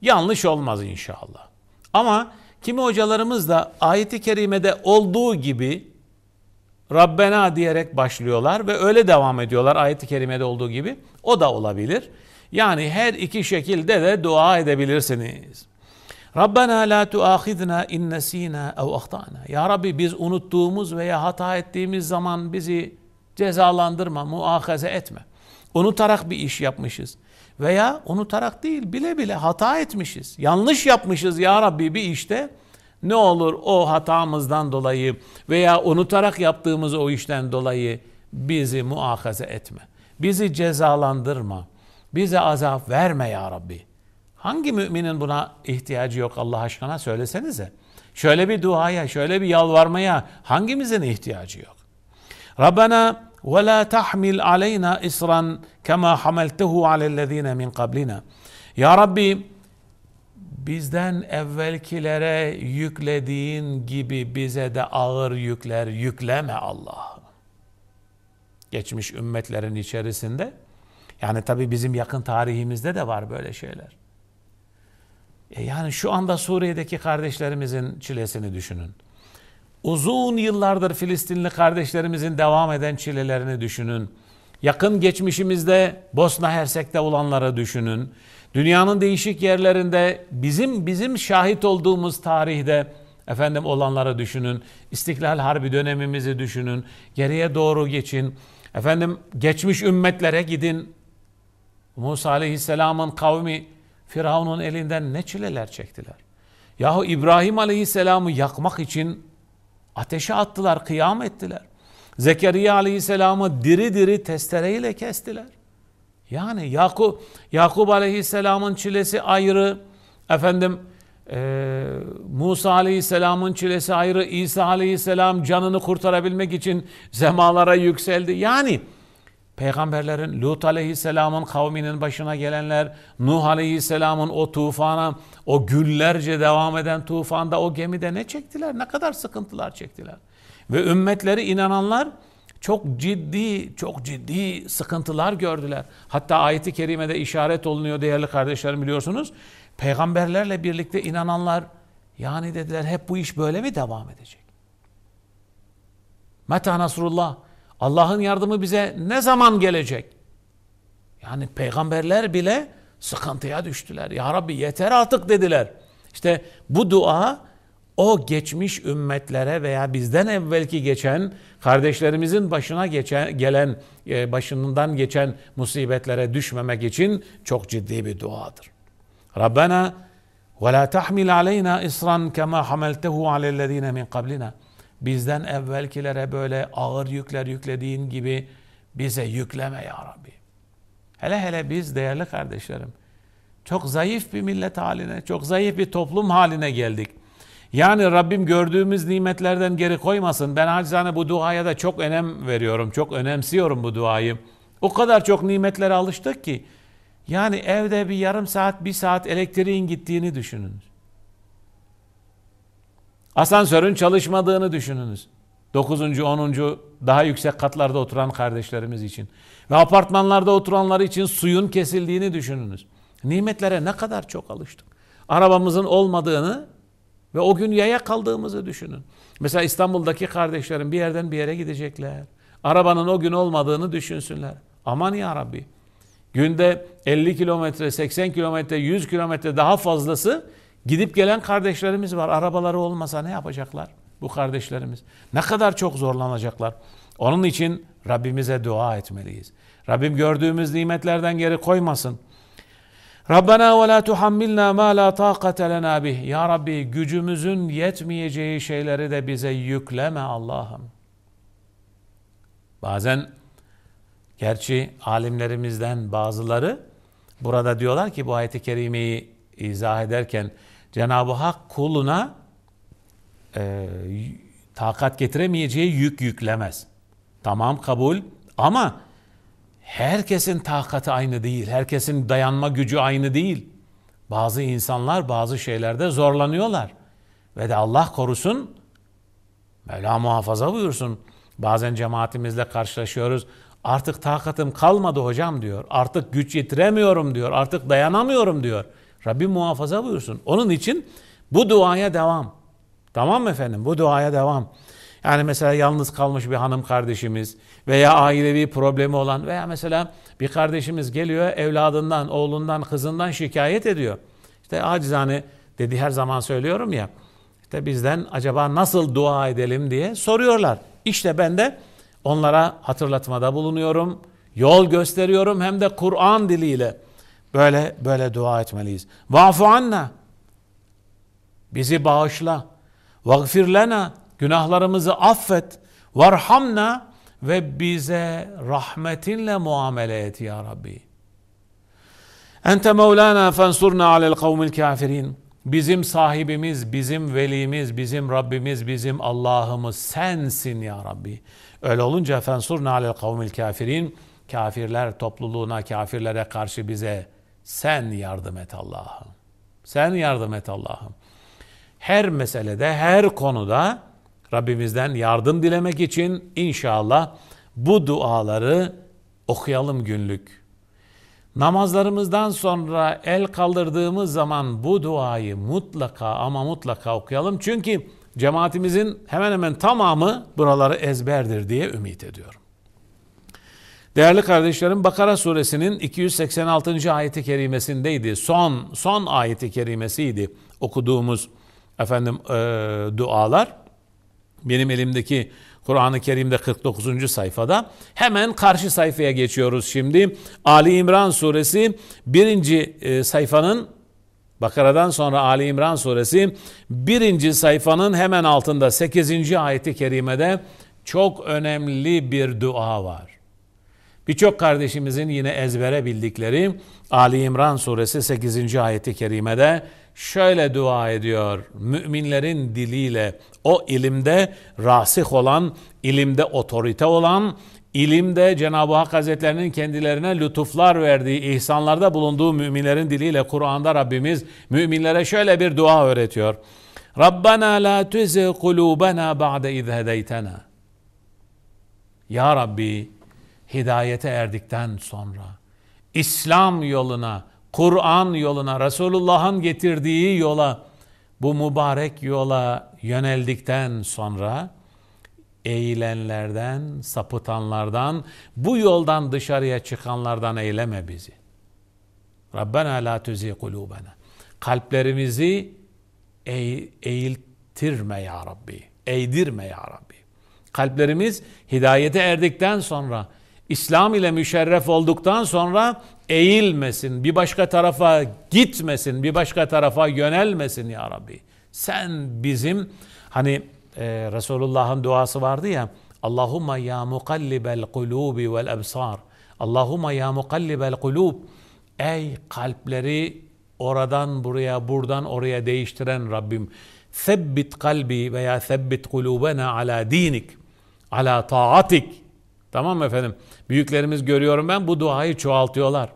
yanlış olmaz inşallah. Ama kimi hocalarımız da ayeti kerimede olduğu gibi Rabbena diyerek başlıyorlar ve öyle devam ediyorlar ayet-i kerimede olduğu gibi. O da olabilir. Yani her iki şekilde de dua edebilirsiniz. Rabbena la tuahidna in nesina ev ahtana. Ya Rabbi biz unuttuğumuz veya hata ettiğimiz zaman bizi cezalandırma, muahaze etme. Unutarak bir iş yapmışız. Veya unutarak değil, bile bile hata etmişiz. Yanlış yapmışız ya Rabbi bir işte. Ne olur o hatamızdan dolayı veya unutarak yaptığımız o işten dolayı bizi muahaze etme. Bizi cezalandırma. Bize azap verme ya Rabbi. Hangi müminin buna ihtiyacı yok Allah aşkına söylesenize. Şöyle bir duaya, şöyle bir yalvarmaya hangimizin ihtiyacı yok? Rabbena ve la tahmil aleyna isran kema hamaltehu alellezine min qablina. Ya Rabbi bizden evvelkilere yüklediğin gibi bize de ağır yükler yükleme Allah. Geçmiş ümmetlerin içerisinde yani tabi bizim yakın tarihimizde de var böyle şeyler. E yani şu anda Suriye'deki kardeşlerimizin çilesini düşünün. Uzun yıllardır Filistinli kardeşlerimizin devam eden çilelerini düşünün. Yakın geçmişimizde Bosna Hersek'te olanları düşünün. Dünyanın değişik yerlerinde bizim bizim şahit olduğumuz tarihte efendim olanları düşünün. İstiklal Harbi dönemimizi düşünün. Geriye doğru geçin. Efendim geçmiş ümmetlere gidin. Musa Aleyhisselam'ın kavmi Firavun'un elinden ne çileler çektiler. Yahu İbrahim Aleyhisselam'ı yakmak için ateşe attılar, kıyam ettiler. Zekeriya Aleyhisselam'ı diri diri testereyle kestiler. Yani Yakup, Yakup Aleyhisselam'ın çilesi ayrı, efendim Ee, Musa Aleyhisselam'ın çilesi ayrı, İsa Aleyhisselam canını kurtarabilmek için semalara yükseldi. Yani peygamberlerin Lut Aleyhisselam'ın kavminin başına gelenler, Nuh Aleyhisselam'ın o tufana, o günlerce devam eden tufanda o gemide ne çektiler? Ne kadar sıkıntılar çektiler. Ve ümmetleri inananlar çok ciddi, çok ciddi sıkıntılar gördüler. Hatta ayeti kerimede işaret olunuyor değerli kardeşlerim biliyorsunuz. Peygamberlerle birlikte inananlar yani dediler hep bu iş böyle mi devam edecek? Meta Nasrullah Allah'ın yardımı bize ne zaman gelecek? Yani peygamberler bile sıkıntıya düştüler. Ya Rabbi yeter artık dediler. İşte bu dua o geçmiş ümmetlere veya bizden evvelki geçen kardeşlerimizin başına geçen gelen e, başından geçen musibetlere düşmemek için çok ciddi bir duadır. Rabbena ve la tahmil aleyna isran kema hameltehu alellezine min qablina. Bizden evvelkilere böyle ağır yükler yüklediğin gibi bize yükleme ya Rabbi. Hele hele biz değerli kardeşlerim çok zayıf bir millet haline, çok zayıf bir toplum haline geldik. Yani Rabbim gördüğümüz nimetlerden geri koymasın. Ben acizane bu duaya da çok önem veriyorum. Çok önemsiyorum bu duayı. O kadar çok nimetlere alıştık ki. Yani evde bir yarım saat, bir saat elektriğin gittiğini düşününüz. Asansörün çalışmadığını düşününüz. 9. 10. daha yüksek katlarda oturan kardeşlerimiz için. Ve apartmanlarda oturanlar için suyun kesildiğini düşününüz. Nimetlere ne kadar çok alıştık. Arabamızın olmadığını ve o gün yaya kaldığımızı düşünün. Mesela İstanbul'daki kardeşlerim bir yerden bir yere gidecekler. Arabanın o gün olmadığını düşünsünler. Aman ya Rabbi. Günde 50 kilometre, 80 kilometre, 100 kilometre daha fazlası gidip gelen kardeşlerimiz var. Arabaları olmasa ne yapacaklar bu kardeşlerimiz? Ne kadar çok zorlanacaklar. Onun için Rabbimize dua etmeliyiz. Rabbim gördüğümüz nimetlerden geri koymasın. Rabbena ve la tuhammilna ma la taqate lena bih. Ya Rabbi gücümüzün yetmeyeceği şeyleri de bize yükleme Allah'ım. Bazen gerçi alimlerimizden bazıları burada diyorlar ki bu ayeti kerimeyi izah ederken Cenab-ı Hak kuluna e, takat getiremeyeceği yük yüklemez. Tamam kabul ama herkesin takatı aynı değil. Herkesin dayanma gücü aynı değil. Bazı insanlar bazı şeylerde zorlanıyorlar. Ve de Allah korusun, Mevla muhafaza buyursun. Bazen cemaatimizle karşılaşıyoruz. Artık takatım kalmadı hocam diyor. Artık güç yetiremiyorum diyor. Artık dayanamıyorum diyor. Rabbim muhafaza buyursun. Onun için bu duaya devam. Tamam mı efendim? Bu duaya devam. Yani mesela yalnız kalmış bir hanım kardeşimiz veya ailevi problemi olan veya mesela bir kardeşimiz geliyor evladından, oğlundan, kızından şikayet ediyor. İşte acizane dedi her zaman söylüyorum ya. İşte bizden acaba nasıl dua edelim diye soruyorlar. İşte ben de onlara hatırlatmada bulunuyorum. Yol gösteriyorum hem de Kur'an diliyle. Böyle böyle dua etmeliyiz. Vafu anna. Bizi bağışla. Vagfir lena. Günahlarımızı affet. Varhamna ve bize rahmetinle muamele et ya Rabbi. Ente Mevlana fensurna alel kavmil kafirin. Bizim sahibimiz, bizim velimiz, bizim Rabbimiz, bizim Allah'ımız sensin ya Rabbi. Öyle olunca fensurna alel kavmil kafirin. Kafirler topluluğuna, kafirlere karşı bize sen yardım et Allah'ım. Sen yardım et Allah'ım. Her meselede, her konuda Rabbimizden yardım dilemek için inşallah bu duaları okuyalım günlük. Namazlarımızdan sonra el kaldırdığımız zaman bu duayı mutlaka ama mutlaka okuyalım. Çünkü cemaatimizin hemen hemen tamamı buraları ezberdir diye ümit ediyorum. Değerli kardeşlerim Bakara suresinin 286. ayeti kerimesindeydi. Son son ayeti kerimesiydi okuduğumuz efendim e, dualar. Benim elimdeki Kur'an-ı Kerim'de 49. sayfada. Hemen karşı sayfaya geçiyoruz şimdi. Ali İmran suresi birinci e, sayfanın Bakara'dan sonra Ali İmran suresi birinci sayfanın hemen altında 8. ayeti kerimede çok önemli bir dua var. Birçok kardeşimizin yine ezbere bildikleri Ali İmran suresi 8. ayeti kerimede şöyle dua ediyor. Müminlerin diliyle o ilimde rasih olan, ilimde otorite olan, ilimde Cenab-ı Hak Hazretlerinin kendilerine lütuflar verdiği, ihsanlarda bulunduğu müminlerin diliyle Kur'an'da Rabbimiz müminlere şöyle bir dua öğretiyor. Rabbena la tuzi kulubena ba'de iz hedeytena. Ya Rabbi hidayete erdikten sonra İslam yoluna, Kur'an yoluna, Resulullah'ın getirdiği yola, bu mübarek yola yöneldikten sonra eğilenlerden, sapıtanlardan, bu yoldan dışarıya çıkanlardan eyleme bizi. Rabbena la tuzi kulubena. Kalplerimizi eğ, eğiltirme ya Rabbi. Eğdirme ya Rabbi. Kalplerimiz hidayete erdikten sonra, İslam ile müşerref olduktan sonra eğilmesin, bir başka tarafa gitmesin, bir başka tarafa yönelmesin ya Rabbi. Sen bizim hani e, Resulullah'ın duası vardı ya Allahumma ya mukallibel kulubi vel ebsar Allahumma ya mukallibel kulub Ey kalpleri oradan buraya buradan oraya değiştiren Rabbim Sebbit kalbi veya sebbit kulubena ala dinik ala taatik Tamam mı efendim? Büyüklerimiz görüyorum ben bu duayı çoğaltıyorlar.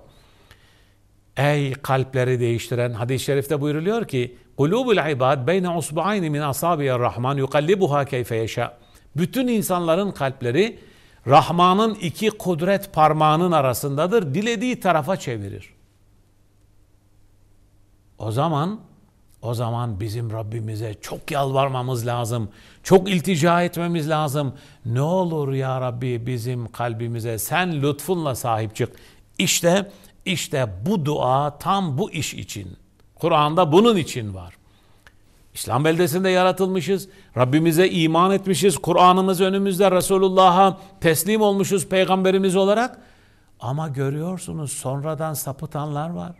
Ey kalpleri değiştiren hadis-i şerifte buyuruluyor ki Kulubul ibad beyne usbu'ayni min asabiyer rahman yukallibuha keyfe yeşâ. Bütün insanların kalpleri Rahman'ın iki kudret parmağının arasındadır. Dilediği tarafa çevirir. O zaman o zaman bizim Rabbimize çok yalvarmamız lazım. Çok iltica etmemiz lazım. Ne olur ya Rabbi bizim kalbimize sen lütfunla sahip çık. İşte işte bu dua tam bu iş için. Kur'an'da bunun için var. İslam beldesinde yaratılmışız. Rabbimize iman etmişiz. Kur'an'ımız önümüzde Resulullah'a teslim olmuşuz peygamberimiz olarak. Ama görüyorsunuz sonradan sapıtanlar var.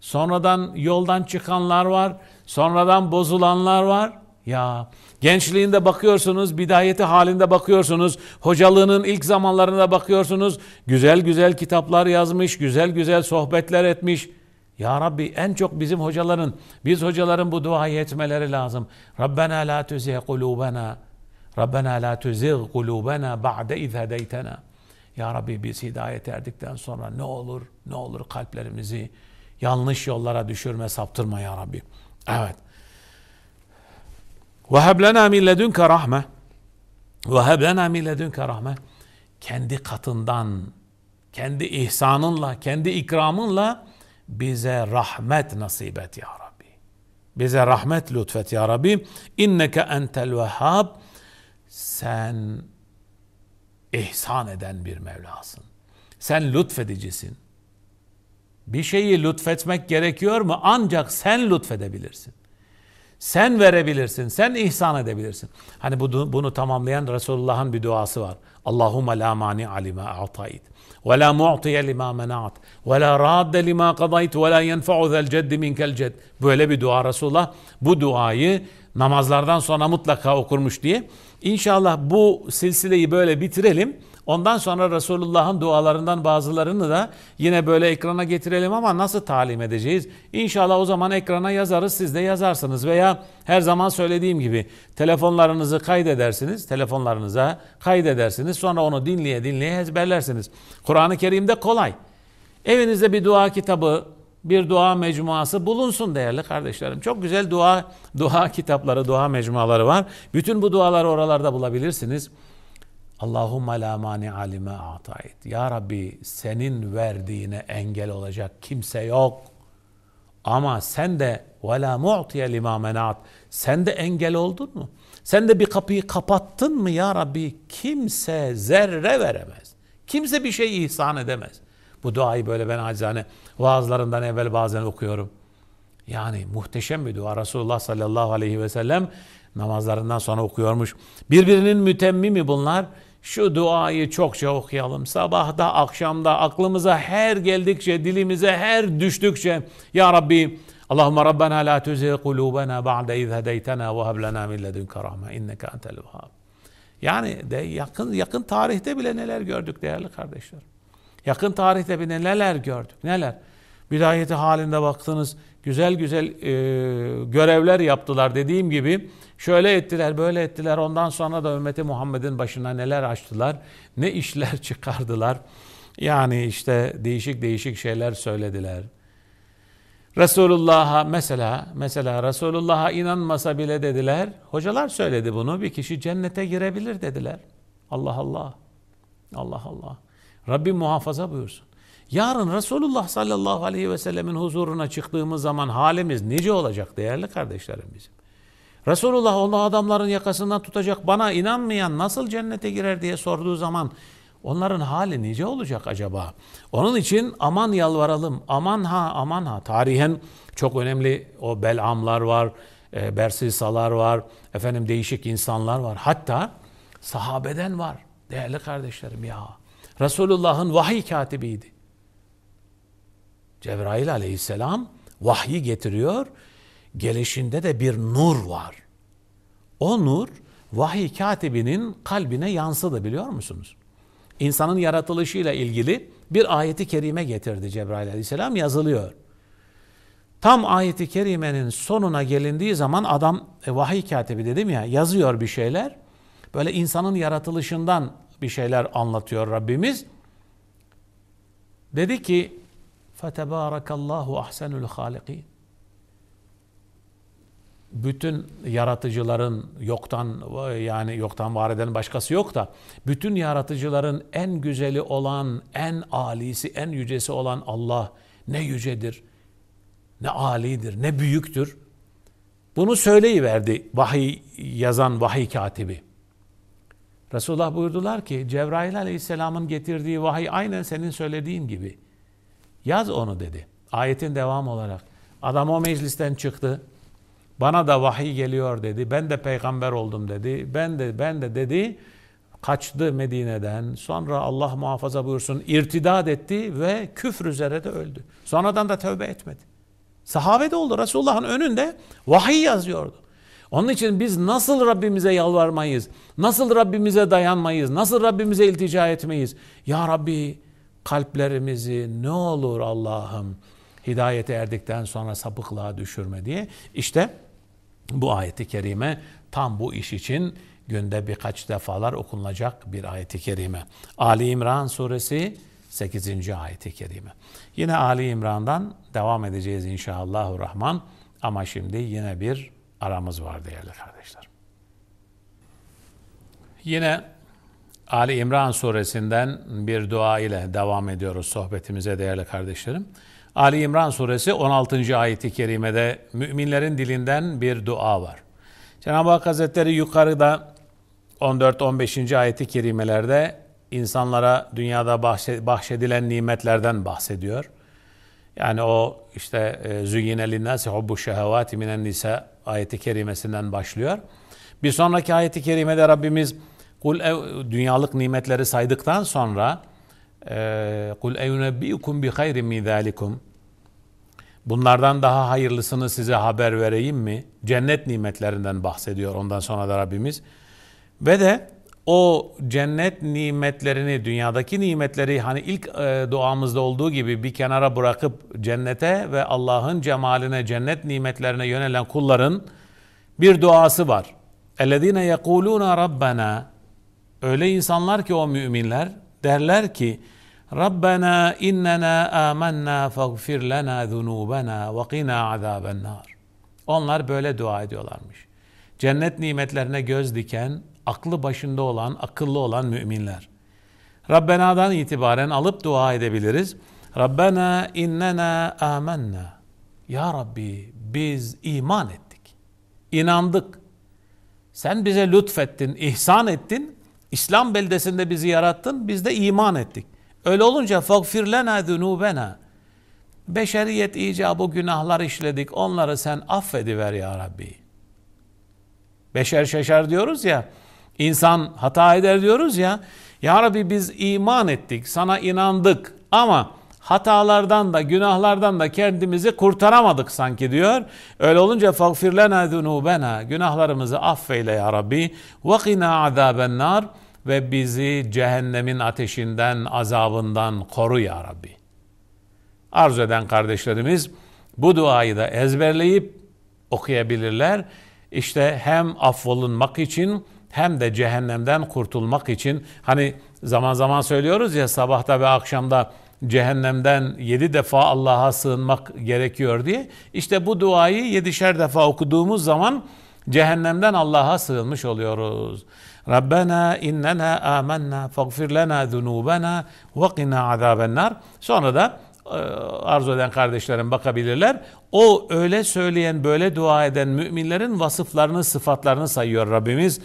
Sonradan yoldan çıkanlar var. Sonradan bozulanlar var. Ya gençliğinde bakıyorsunuz, bidayeti halinde bakıyorsunuz, hocalığının ilk zamanlarında bakıyorsunuz, güzel güzel kitaplar yazmış, güzel güzel sohbetler etmiş. Ya Rabbi en çok bizim hocaların, biz hocaların bu duayı etmeleri lazım. Rabbena la tuzigh kulubena. Rabbena la tuzigh kulubena ba'de iz hedeytena. Ya Rabbi biz hidayet erdikten sonra ne olur, ne olur kalplerimizi yanlış yollara düşürme, saptırma ya Rabbi. Evet. Ve heb lena min ledünke rahme. Ve heb lena min ledünke rahme. Kendi katından, kendi ihsanınla, kendi ikramınla bize rahmet nasip et ya Rabbi. Bize rahmet lütfet ya Rabbi. İnneke entel vehhab. Sen ihsan eden bir Mevlasın. Sen lütfedicisin. Bir şeyi lütfetmek gerekiyor mu? Ancak sen lütfedebilirsin. Sen verebilirsin, sen ihsan edebilirsin. Hani bunu, bunu tamamlayan Resulullah'ın bir duası var. Allahümme la mani alima a'tayt. Ve la mu'tiye lima mena'at. Ve la radde lima kadayt. Ve la yenfa'u zel ceddi minkel ced. Böyle bir dua Resulullah. Bu duayı namazlardan sonra mutlaka okurmuş diye. İnşallah bu silsileyi böyle bitirelim. Ondan sonra Resulullah'ın dualarından bazılarını da yine böyle ekrana getirelim ama nasıl talim edeceğiz? İnşallah o zaman ekrana yazarız siz de yazarsınız veya her zaman söylediğim gibi telefonlarınızı kaydedersiniz. Telefonlarınıza kaydedersiniz. Sonra onu dinleye dinleye ezberlersiniz. Kur'an-ı Kerim'de kolay. Evinizde bir dua kitabı, bir dua mecmuası bulunsun değerli kardeşlerim. Çok güzel dua dua kitapları, dua mecmuaları var. Bütün bu duaları oralarda bulabilirsiniz. Allahümme la mani alime atayt. Ya Rabbi senin verdiğine engel olacak kimse yok. Ama sen de ve la mu'tiye lima menat. Sen de engel oldun mu? Sen de bir kapıyı kapattın mı ya Rabbi? Kimse zerre veremez. Kimse bir şey ihsan edemez. Bu duayı böyle ben acizane vaazlarından evvel bazen okuyorum. Yani muhteşem bir dua. Resulullah sallallahu aleyhi ve sellem namazlarından sonra okuyormuş. Birbirinin mütemmimi bunlar. Şu duayı çokça okuyalım. Sabahda, akşamda, aklımıza her geldikçe, dilimize her düştükçe. Ya Rabbi, Allahümme Rabbena la tuzigh kulubena ba'de iz hedeytena ve heb lena min ledunke rahme inneke entel vehhab. Yani de yakın yakın tarihte bile neler gördük değerli kardeşler. Yakın tarihte bir neler gördük, neler. Bidayeti halinde baktınız, güzel güzel e, görevler yaptılar dediğim gibi. Şöyle ettiler, böyle ettiler. Ondan sonra da ümmeti Muhammed'in başına neler açtılar, ne işler çıkardılar. Yani işte değişik değişik şeyler söylediler. Resulullah'a mesela mesela Resulullah'a inanmasa bile dediler. Hocalar söyledi bunu. Bir kişi cennete girebilir dediler. Allah Allah. Allah Allah. Rabbim muhafaza buyursun. Yarın Resulullah sallallahu aleyhi ve sellemin huzuruna çıktığımız zaman halimiz nice olacak değerli kardeşlerim bizim. Resulullah onu adamların yakasından tutacak bana inanmayan nasıl cennete girer diye sorduğu zaman onların hali nice olacak acaba? Onun için aman yalvaralım. Aman ha aman ha. Tarihen çok önemli o belamlar var, e, bersisalar var, efendim değişik insanlar var. Hatta sahabeden var. Değerli kardeşlerim ya. Resulullah'ın vahiy katibiydi. Cebrail aleyhisselam vahyi getiriyor. Gelişinde de bir nur var. O nur vahiy katibinin kalbine yansıdı biliyor musunuz? İnsanın yaratılışıyla ilgili bir ayeti kerime getirdi Cebrail aleyhisselam yazılıyor. Tam ayeti kerimenin sonuna gelindiği zaman adam e, vahiy katibi dedim ya yazıyor bir şeyler. Böyle insanın yaratılışından bir şeyler anlatıyor Rabbimiz. Dedi ki Fetebârekallahu ahsenul hâlikîn. Bütün yaratıcıların yoktan yani yoktan var eden başkası yok da bütün yaratıcıların en güzeli olan, en alisi, en yücesi olan Allah ne yücedir, ne alidir, ne büyüktür. Bunu söyleyiverdi vahiy yazan vahiy katibi. Resulullah buyurdular ki Cebrail aleyhisselamın getirdiği vahiy aynen senin söylediğin gibi. Yaz onu dedi. Ayetin devam olarak. Adam o meclisten çıktı. Bana da vahiy geliyor dedi. Ben de peygamber oldum dedi. Ben de ben de dedi. Kaçtı Medine'den. Sonra Allah muhafaza buyursun irtidat etti ve küfür üzere de öldü. Sonradan da tövbe etmedi. Sahabe de oldu. Resulullah'ın önünde vahiy yazıyordu. Onun için biz nasıl Rabbimize yalvarmayız? Nasıl Rabbimize dayanmayız? Nasıl Rabbimize iltica etmeyiz? Ya Rabbi kalplerimizi ne olur Allah'ım hidayete erdikten sonra sapıklığa düşürme diye. İşte bu ayeti kerime tam bu iş için günde birkaç defalar okunacak bir ayeti kerime. Ali İmran suresi 8. ayeti kerime. Yine Ali İmran'dan devam edeceğiz inşallahurrahman. Ama şimdi yine bir aramız var değerli kardeşler. Yine Ali İmran suresinden bir dua ile devam ediyoruz sohbetimize değerli kardeşlerim. Ali İmran suresi 16. ayeti kerimede müminlerin dilinden bir dua var. Cenab-ı Hak Hazretleri yukarıda 14-15. ayeti kerimelerde insanlara dünyada bahşedilen nimetlerden bahsediyor. Yani o işte e, züyyine linnâsi hubbu şehevâti minen nisa ayeti kerimesinden başlıyor. Bir sonraki ayeti kerimede Rabbimiz Kul ev, dünyalık nimetleri saydıktan sonra e, kul evnebbiukum bi hayrin min zalikum Bunlardan daha hayırlısını size haber vereyim mi? Cennet nimetlerinden bahsediyor ondan sonra da Rabbimiz. Ve de o cennet nimetlerini, dünyadaki nimetleri hani ilk e, duamızda olduğu gibi bir kenara bırakıp cennete ve Allah'ın cemaline, cennet nimetlerine yönelen kulların bir duası var. اَلَّذ۪ينَ يَقُولُونَ رَبَّنَا Öyle insanlar ki o müminler derler ki Rabbena innena amennâ faghfir lana zunubena ve qina azaben nar. Onlar böyle dua ediyorlarmış. Cennet nimetlerine göz diken, aklı başında olan, akıllı olan müminler. Rabbena'dan itibaren alıp dua edebiliriz. Rabbena innena amennâ. Ya Rabbi biz iman ettik. İnandık. Sen bize lütfettin, ihsan ettin. İslam beldesinde bizi yarattın, biz de iman ettik. Öyle olunca fakfir lena zunubena. Beşeriyet icabı günahlar işledik. Onları sen affediver ya Rabbi. Beşer şaşar diyoruz ya. İnsan hata eder diyoruz ya. Ya Rabbi biz iman ettik, sana inandık ama hatalardan da günahlardan da kendimizi kurtaramadık sanki diyor. Öyle olunca fagfir lena zunubena günahlarımızı affeyle ya Rabbi ve qina azabennar ve bizi cehennemin ateşinden, azabından koru ya Rabbi. Arzu eden kardeşlerimiz bu duayı da ezberleyip okuyabilirler. İşte hem affolunmak için hem de cehennemden kurtulmak için hani zaman zaman söylüyoruz ya sabahta ve akşamda cehennemden yedi defa Allah'a sığınmak gerekiyor diye. İşte bu duayı yedişer defa okuduğumuz zaman cehennemden Allah'a sığınmış oluyoruz. Rabbena innena amennâ faghfir lena zunubena ve qina azabennar. Sonra da e, arzu eden kardeşlerim bakabilirler. O öyle söyleyen, böyle dua eden müminlerin vasıflarını, sıfatlarını sayıyor Rabbimiz.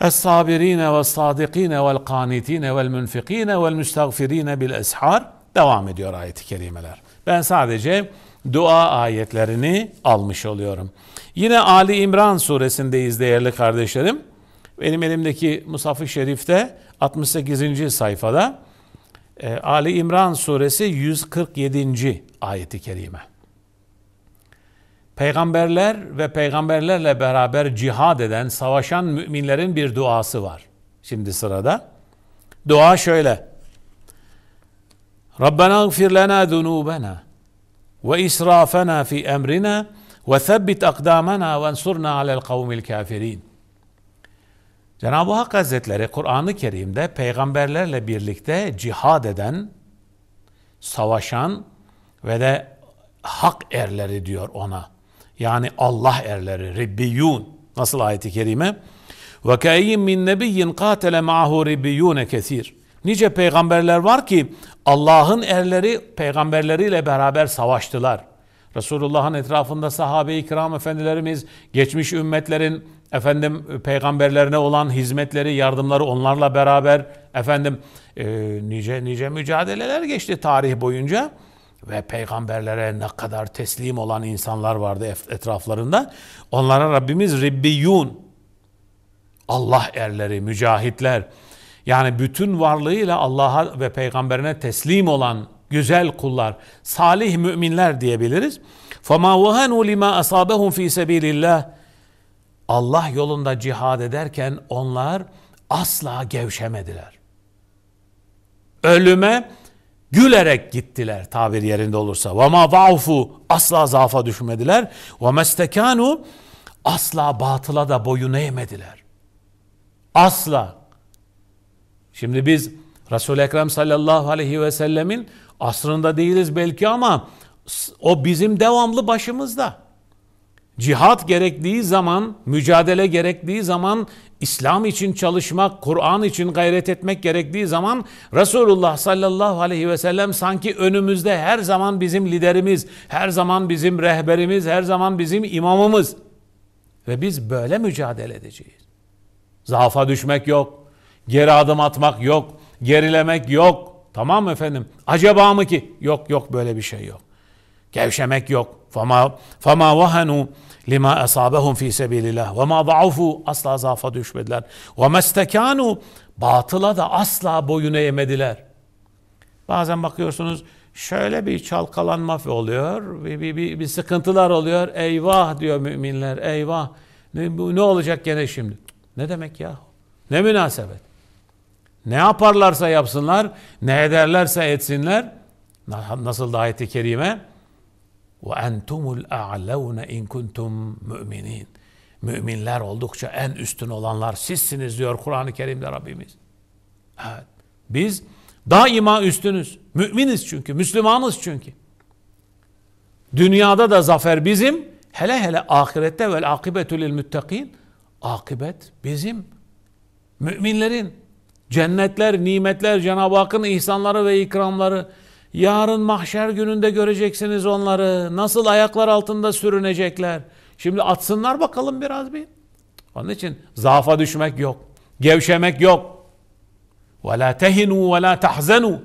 Es-sabirine ve sadikine vel kanitine vel münfikine vel müstagfirine bil eshar. Devam ediyor ayet-i kerimeler. Ben sadece dua ayetlerini almış oluyorum. Yine Ali İmran suresindeyiz değerli kardeşlerim. Benim elimdeki Musaf-ı Şerif'te 68. sayfada e, Ali İmran suresi 147. ayeti kerime. Peygamberler ve peygamberlerle beraber cihad eden, savaşan müminlerin bir duası var. Şimdi sırada. Dua şöyle. Rabbena gfir lena zunubena ve israfena fi emrina ve thabbit akdamena ve ensurna alel kavmil kafirin. Cenab-ı Hak Hazretleri Kur'an-ı Kerim'de peygamberlerle birlikte cihad eden, savaşan ve de hak erleri diyor ona. Yani Allah erleri, Ribbiyun. Nasıl ayeti kerime? Ve kayyin min nebiyyin katele ma'hu ribbiyune kesir. Nice peygamberler var ki Allah'ın erleri peygamberleriyle beraber savaştılar. Resulullah'ın etrafında sahabe-i kiram efendilerimiz, geçmiş ümmetlerin efendim peygamberlerine olan hizmetleri, yardımları onlarla beraber efendim e, nice nice mücadeleler geçti tarih boyunca ve peygamberlere ne kadar teslim olan insanlar vardı etraflarında. Onlara Rabbimiz Ribbiyun, Allah erleri, mücahitler, yani bütün varlığıyla Allah'a ve peygamberine teslim olan güzel kullar, salih müminler diyebiliriz. فَمَا وَهَنُوا لِمَا أَصَابَهُمْ ف۪ي سَب۪يلِ اللّٰهِ Allah yolunda cihad ederken onlar asla gevşemediler. Ölüme gülerek gittiler tabir yerinde olursa. Ve ma zaufu asla zaafa düşmediler. Ve mestekanu asla batıla da boyun eğmediler. Asla. Şimdi biz Resul-i Ekrem sallallahu aleyhi ve sellemin asrında değiliz belki ama o bizim devamlı başımızda. Cihat gerektiği zaman, mücadele gerektiği zaman, İslam için çalışmak, Kur'an için gayret etmek gerektiği zaman Resulullah sallallahu aleyhi ve sellem sanki önümüzde her zaman bizim liderimiz, her zaman bizim rehberimiz, her zaman bizim imamımız. Ve biz böyle mücadele edeceğiz. Zaafa düşmek yok, geri adım atmak yok, gerilemek yok. Tamam mı efendim? Acaba mı ki? Yok yok böyle bir şey yok. Gevşemek yok. Fama fama vahanu lima asabahum fi sebilillah ve ma zaafu asla zaafa düşmediler. Ve mestekanu batıla da asla boyun eğmediler. Bazen bakıyorsunuz şöyle bir çalkalanma oluyor, bir, bir, bir, bir sıkıntılar oluyor. Eyvah diyor müminler, eyvah. Ne, ne olacak gene şimdi? Ne demek ya? Ne münasebet? Ne yaparlarsa yapsınlar, ne ederlerse etsinler. Nasıl da ayet-i kerime? Entumul a'levne in kuntum müminin. Müminler oldukça en üstün olanlar sizsiniz diyor Kur'an-ı Kerim'de Rabbimiz. Evet. Biz daima üstünüz. Müminiz çünkü, Müslümanız çünkü. Dünyada da zafer bizim, hele hele ahirette vel akibetü lil müttakin. Akibet bizim. Müminlerin cennetler, nimetler, Cenab-ı Hakk'ın ihsanları ve ikramları Yarın mahşer gününde göreceksiniz onları. Nasıl ayaklar altında sürünecekler. Şimdi atsınlar bakalım biraz bir. Onun için zaafa düşmek yok. Gevşemek yok. Tehinu ve la tahzenu.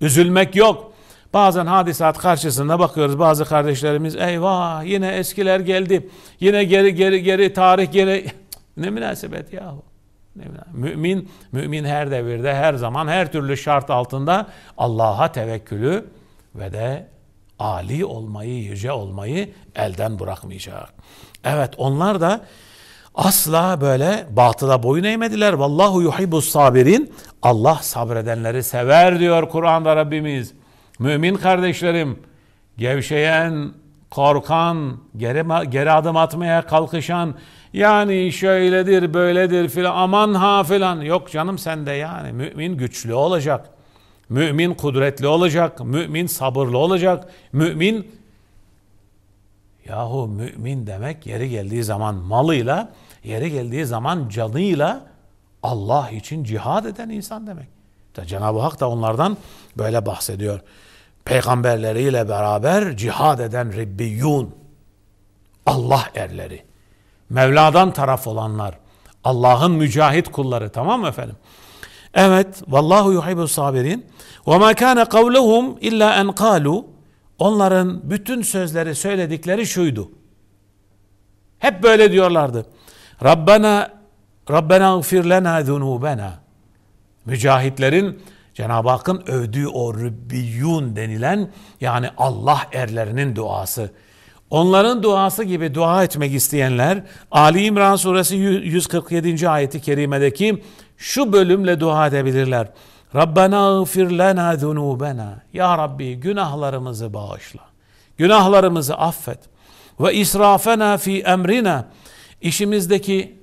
Üzülmek yok. Bazen hadisat karşısında bakıyoruz bazı kardeşlerimiz eyvah yine eskiler geldi. Yine geri geri geri tarih geri ne münasebet yahu. Mümin, mümin her devirde, her zaman, her türlü şart altında Allah'a tevekkülü ve de Ali olmayı, yüce olmayı elden bırakmayacak. Evet onlar da asla böyle batıla boyun eğmediler. Vallahu yuhibbus sabirin. Allah sabredenleri sever diyor Kur'an'da Rabbimiz. Mümin kardeşlerim, gevşeyen, korkan, geri, geri adım atmaya kalkışan, yani şöyledir, böyledir filan, aman ha filan. Yok canım sende yani. Mümin güçlü olacak. Mümin kudretli olacak. Mümin sabırlı olacak. Mümin yahu mümin demek yeri geldiği zaman malıyla, yeri geldiği zaman canıyla Allah için cihad eden insan demek. Cenab-ı Hak da onlardan böyle bahsediyor. Peygamberleriyle beraber cihad eden Ribbiyun. Allah erleri. Mevla'dan taraf olanlar. Allah'ın mücahit kulları tamam mı efendim? Evet, vallahu yuhibbu sabirin. Ve ma kana kavluhum illa en kalu. Onların bütün sözleri söyledikleri şuydu. Hep böyle diyorlardı. Rabbena Rabbena gfir lena zunubena. Mücahitlerin Cenab-ı Hakk'ın övdüğü o Rübbiyun denilen yani Allah erlerinin duası. Onların duası gibi dua etmek isteyenler Ali İmran suresi 147. ayeti kerimedeki şu bölümle dua edebilirler. Rabbena gfir lena zunubena. Ya Rabbi günahlarımızı bağışla. Günahlarımızı affet. Ve israfena fi emrina. İşimizdeki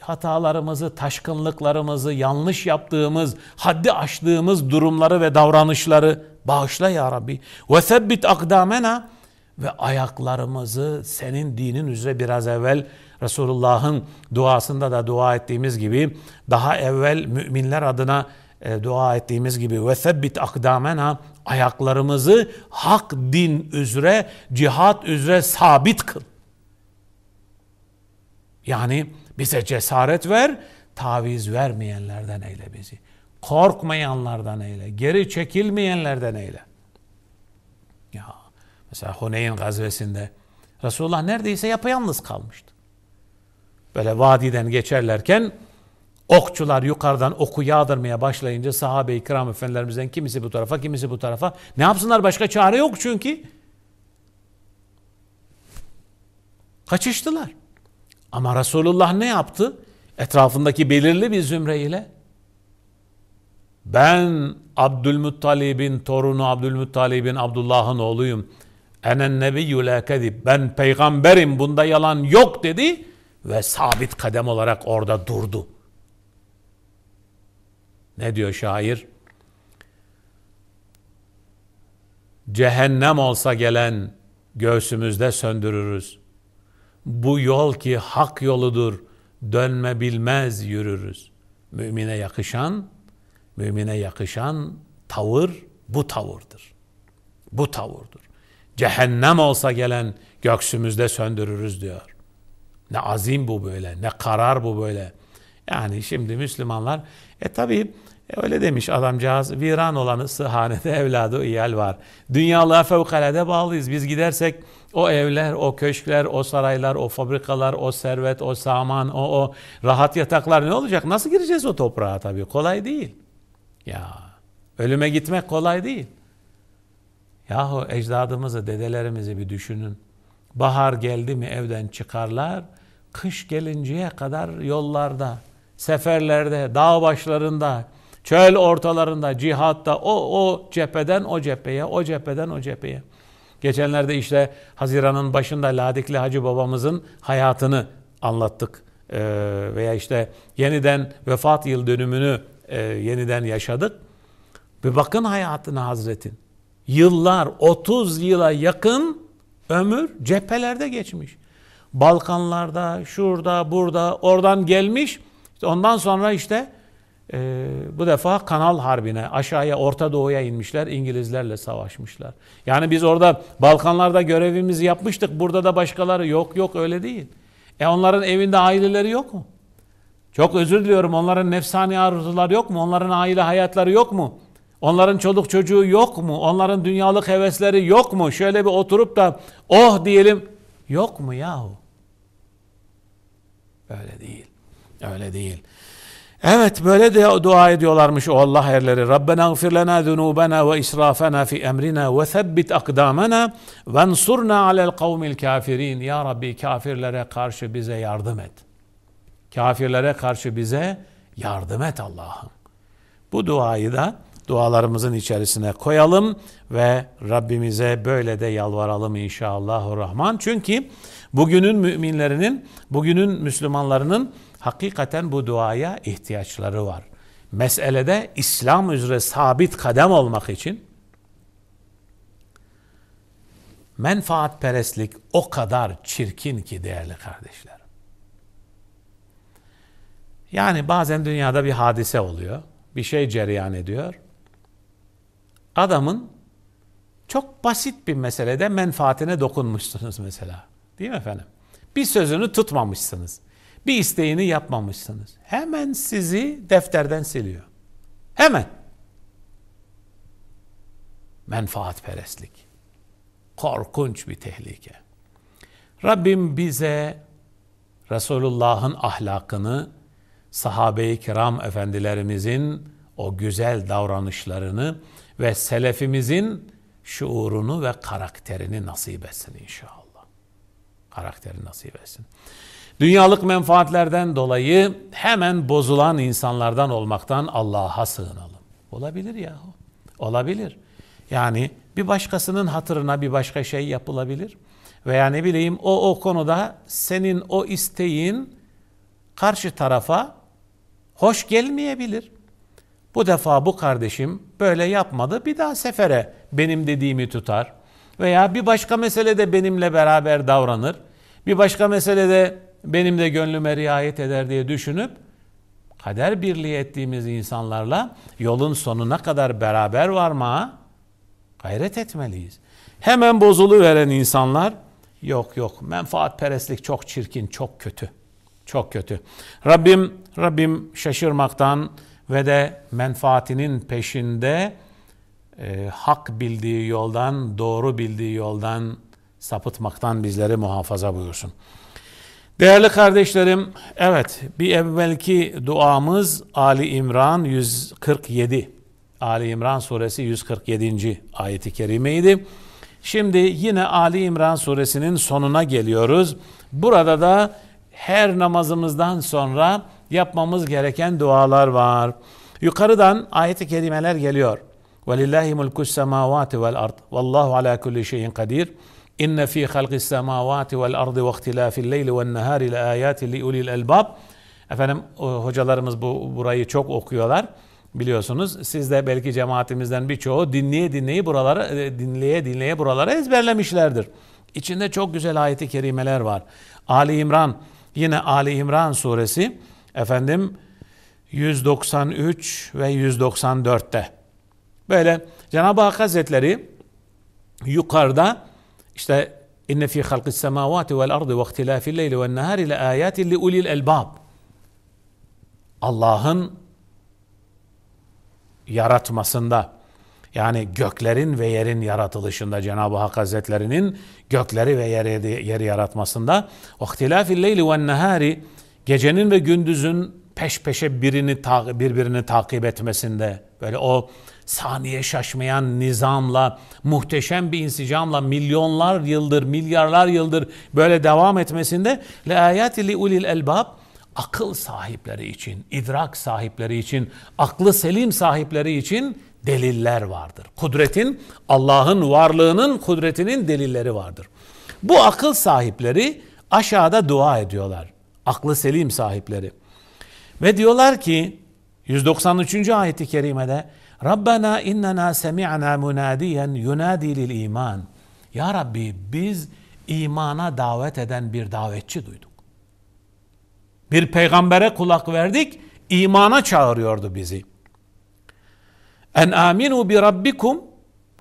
hatalarımızı, taşkınlıklarımızı, yanlış yaptığımız, haddi aştığımız durumları ve davranışları bağışla ya Rabbi. Ve sebbit akdamena ve ayaklarımızı senin dinin üzere biraz evvel Resulullah'ın duasında da dua ettiğimiz gibi daha evvel müminler adına e, dua ettiğimiz gibi ve sebbit akdamena ayaklarımızı hak din üzere cihat üzere sabit kıl. Yani bize cesaret ver, taviz vermeyenlerden eyle bizi. Korkmayanlardan eyle, geri çekilmeyenlerden eyle. Mesela Huneyn gazvesinde Resulullah neredeyse yapayalnız kalmıştı. Böyle vadiden geçerlerken okçular yukarıdan oku yağdırmaya başlayınca sahabe-i kiram efendilerimizden kimisi bu tarafa kimisi bu tarafa. Ne yapsınlar başka çare yok çünkü. Kaçıştılar. Ama Resulullah ne yaptı? Etrafındaki belirli bir zümre ile ben Abdülmuttalib'in torunu Abdülmuttalib'in Abdullah'ın oğluyum. Enen nebiyyü la kedib. Ben peygamberim bunda yalan yok dedi ve sabit kadem olarak orada durdu. Ne diyor şair? Cehennem olsa gelen göğsümüzde söndürürüz. Bu yol ki hak yoludur, dönme bilmez yürürüz. Mümine yakışan, mümine yakışan tavır bu tavırdır. Bu tavırdır. Cehennem olsa gelen göksümüzde söndürürüz diyor. Ne azim bu böyle, ne karar bu böyle. Yani şimdi Müslümanlar, e tabi öyle demiş adamcağız, viran olanı sıhanede evladı iyal var. Dünyalığa fevkalade bağlıyız. Biz gidersek o evler, o köşkler, o saraylar, o fabrikalar, o servet, o saman, o, o rahat yataklar ne olacak? Nasıl gireceğiz o toprağa tabii? Kolay değil. Ya ölüme gitmek kolay değil. Yahu ecdadımızı, dedelerimizi bir düşünün. Bahar geldi mi evden çıkarlar, kış gelinceye kadar yollarda, seferlerde, dağ başlarında, çöl ortalarında, cihatta, o, o cepheden o cepheye, o cepheden o cepheye. Geçenlerde işte Haziran'ın başında Ladikli Hacı babamızın hayatını anlattık. Ee, veya işte yeniden vefat yıl dönümünü e, yeniden yaşadık. Bir bakın hayatına Hazretin. Yıllar, 30 yıla yakın ömür cephelerde geçmiş. Balkanlarda, şurada, burada, oradan gelmiş. İşte ondan sonra işte e, bu defa Kanal Harbi'ne, aşağıya Orta Doğu'ya inmişler, İngilizlerle savaşmışlar. Yani biz orada Balkanlarda görevimizi yapmıştık, burada da başkaları yok yok öyle değil. E onların evinde aileleri yok mu? Çok özür diliyorum onların nefsani arzuları yok mu? Onların aile hayatları yok mu? Onların çoluk çocuğu yok mu? Onların dünyalık hevesleri yok mu? Şöyle bir oturup da oh diyelim yok mu yahu? Öyle değil. Öyle değil. Evet böyle de dua ediyorlarmış o Allah erleri. Rabbena gfir lena zunubena ve israfena fi emrina ve thabbit akdamena ve ensurna alel kavmil kafirin. Ya Rabbi kafirlere karşı bize yardım et. Kafirlere karşı bize yardım et Allah'ım. Bu duayı da dualarımızın içerisine koyalım ve Rabbimize böyle de yalvaralım inşallahurrahman. Çünkü bugünün müminlerinin, bugünün Müslümanlarının hakikaten bu duaya ihtiyaçları var. Meselede İslam üzere sabit kadem olmak için menfaatperestlik o kadar çirkin ki değerli kardeşler. Yani bazen dünyada bir hadise oluyor. Bir şey cereyan ediyor. Adamın çok basit bir meselede menfaatine dokunmuşsunuz mesela. Değil mi efendim? Bir sözünü tutmamışsınız. Bir isteğini yapmamışsınız. Hemen sizi defterden siliyor. Hemen. Menfaatperestlik. Korkunç bir tehlike. Rabbim bize Resulullah'ın ahlakını, sahabe-i kiram efendilerimizin o güzel davranışlarını ve selefimizin şuurunu ve karakterini nasip etsin inşallah. Karakteri nasip etsin. Dünyalık menfaatlerden dolayı hemen bozulan insanlardan olmaktan Allah'a sığınalım. Olabilir yahu. Olabilir. Yani bir başkasının hatırına bir başka şey yapılabilir. Veya ne bileyim o o konuda senin o isteğin karşı tarafa hoş gelmeyebilir. Bu defa bu kardeşim böyle yapmadı. Bir daha sefere benim dediğimi tutar. Veya bir başka meselede benimle beraber davranır. Bir başka meselede benim de gönlüme riayet eder diye düşünüp kader birliği ettiğimiz insanlarla yolun sonuna kadar beraber varmaya gayret etmeliyiz. Hemen bozulu veren insanlar yok yok menfaatperestlik çok çirkin, çok kötü. Çok kötü. Rabbim Rabbim şaşırmaktan ve de menfaatinin peşinde e, hak bildiği yoldan, doğru bildiği yoldan sapıtmaktan bizleri muhafaza buyursun. Değerli kardeşlerim, evet bir evvelki duamız Ali İmran 147. Ali İmran suresi 147. ayeti kerimeydi. Şimdi yine Ali İmran suresinin sonuna geliyoruz. Burada da her namazımızdan sonra yapmamız gereken dualar var. Yukarıdan ayet-i kerimeler geliyor. وَلِلَّهِ مُلْكُ السَّمَاوَاتِ وَالْأَرْضِ وَاللّٰهُ عَلَى كُلِّ شَيْءٍ قَدِيرٌ İnne fi halqis semavati vel ardı ve ihtilafil leyli ven nehari le ayatin li ulil elbab. Efendim hocalarımız bu burayı çok okuyorlar. Biliyorsunuz siz de belki cemaatimizden birçoğu dinleye dinleye buraları e, dinleye dinleye buraları ezberlemişlerdir. İçinde çok güzel ayeti kerimeler var. Ali İmran yine Ali İmran suresi efendim 193 ve 194'te. Böyle Cenab-ı Hak Hazretleri yukarıda işte inne fi halqis semavati vel ardı ve ihtilafil leyli ve nehari le ayatin li ulil elbab. Allah'ın yaratmasında yani göklerin ve yerin yaratılışında Cenab-ı Hak Hazretlerinin gökleri ve yeri, yeri yaratmasında ihtilafil leyli ve nehari gecenin ve gündüzün peş peşe birini birbirini takip etmesinde böyle o saniye şaşmayan nizamla, muhteşem bir insicamla milyonlar yıldır, milyarlar yıldır böyle devam etmesinde le ayati li ulil elbab akıl sahipleri için, idrak sahipleri için, aklı selim sahipleri için deliller vardır. Kudretin, Allah'ın varlığının kudretinin delilleri vardır. Bu akıl sahipleri aşağıda dua ediyorlar. Aklı selim sahipleri. Ve diyorlar ki 193. ayeti kerimede Rabbena innena semi'na munadiyen yunadi lil iman. Ya Rabbi biz imana davet eden bir davetçi duyduk. Bir peygambere kulak verdik, imana çağırıyordu bizi. En aminu bi rabbikum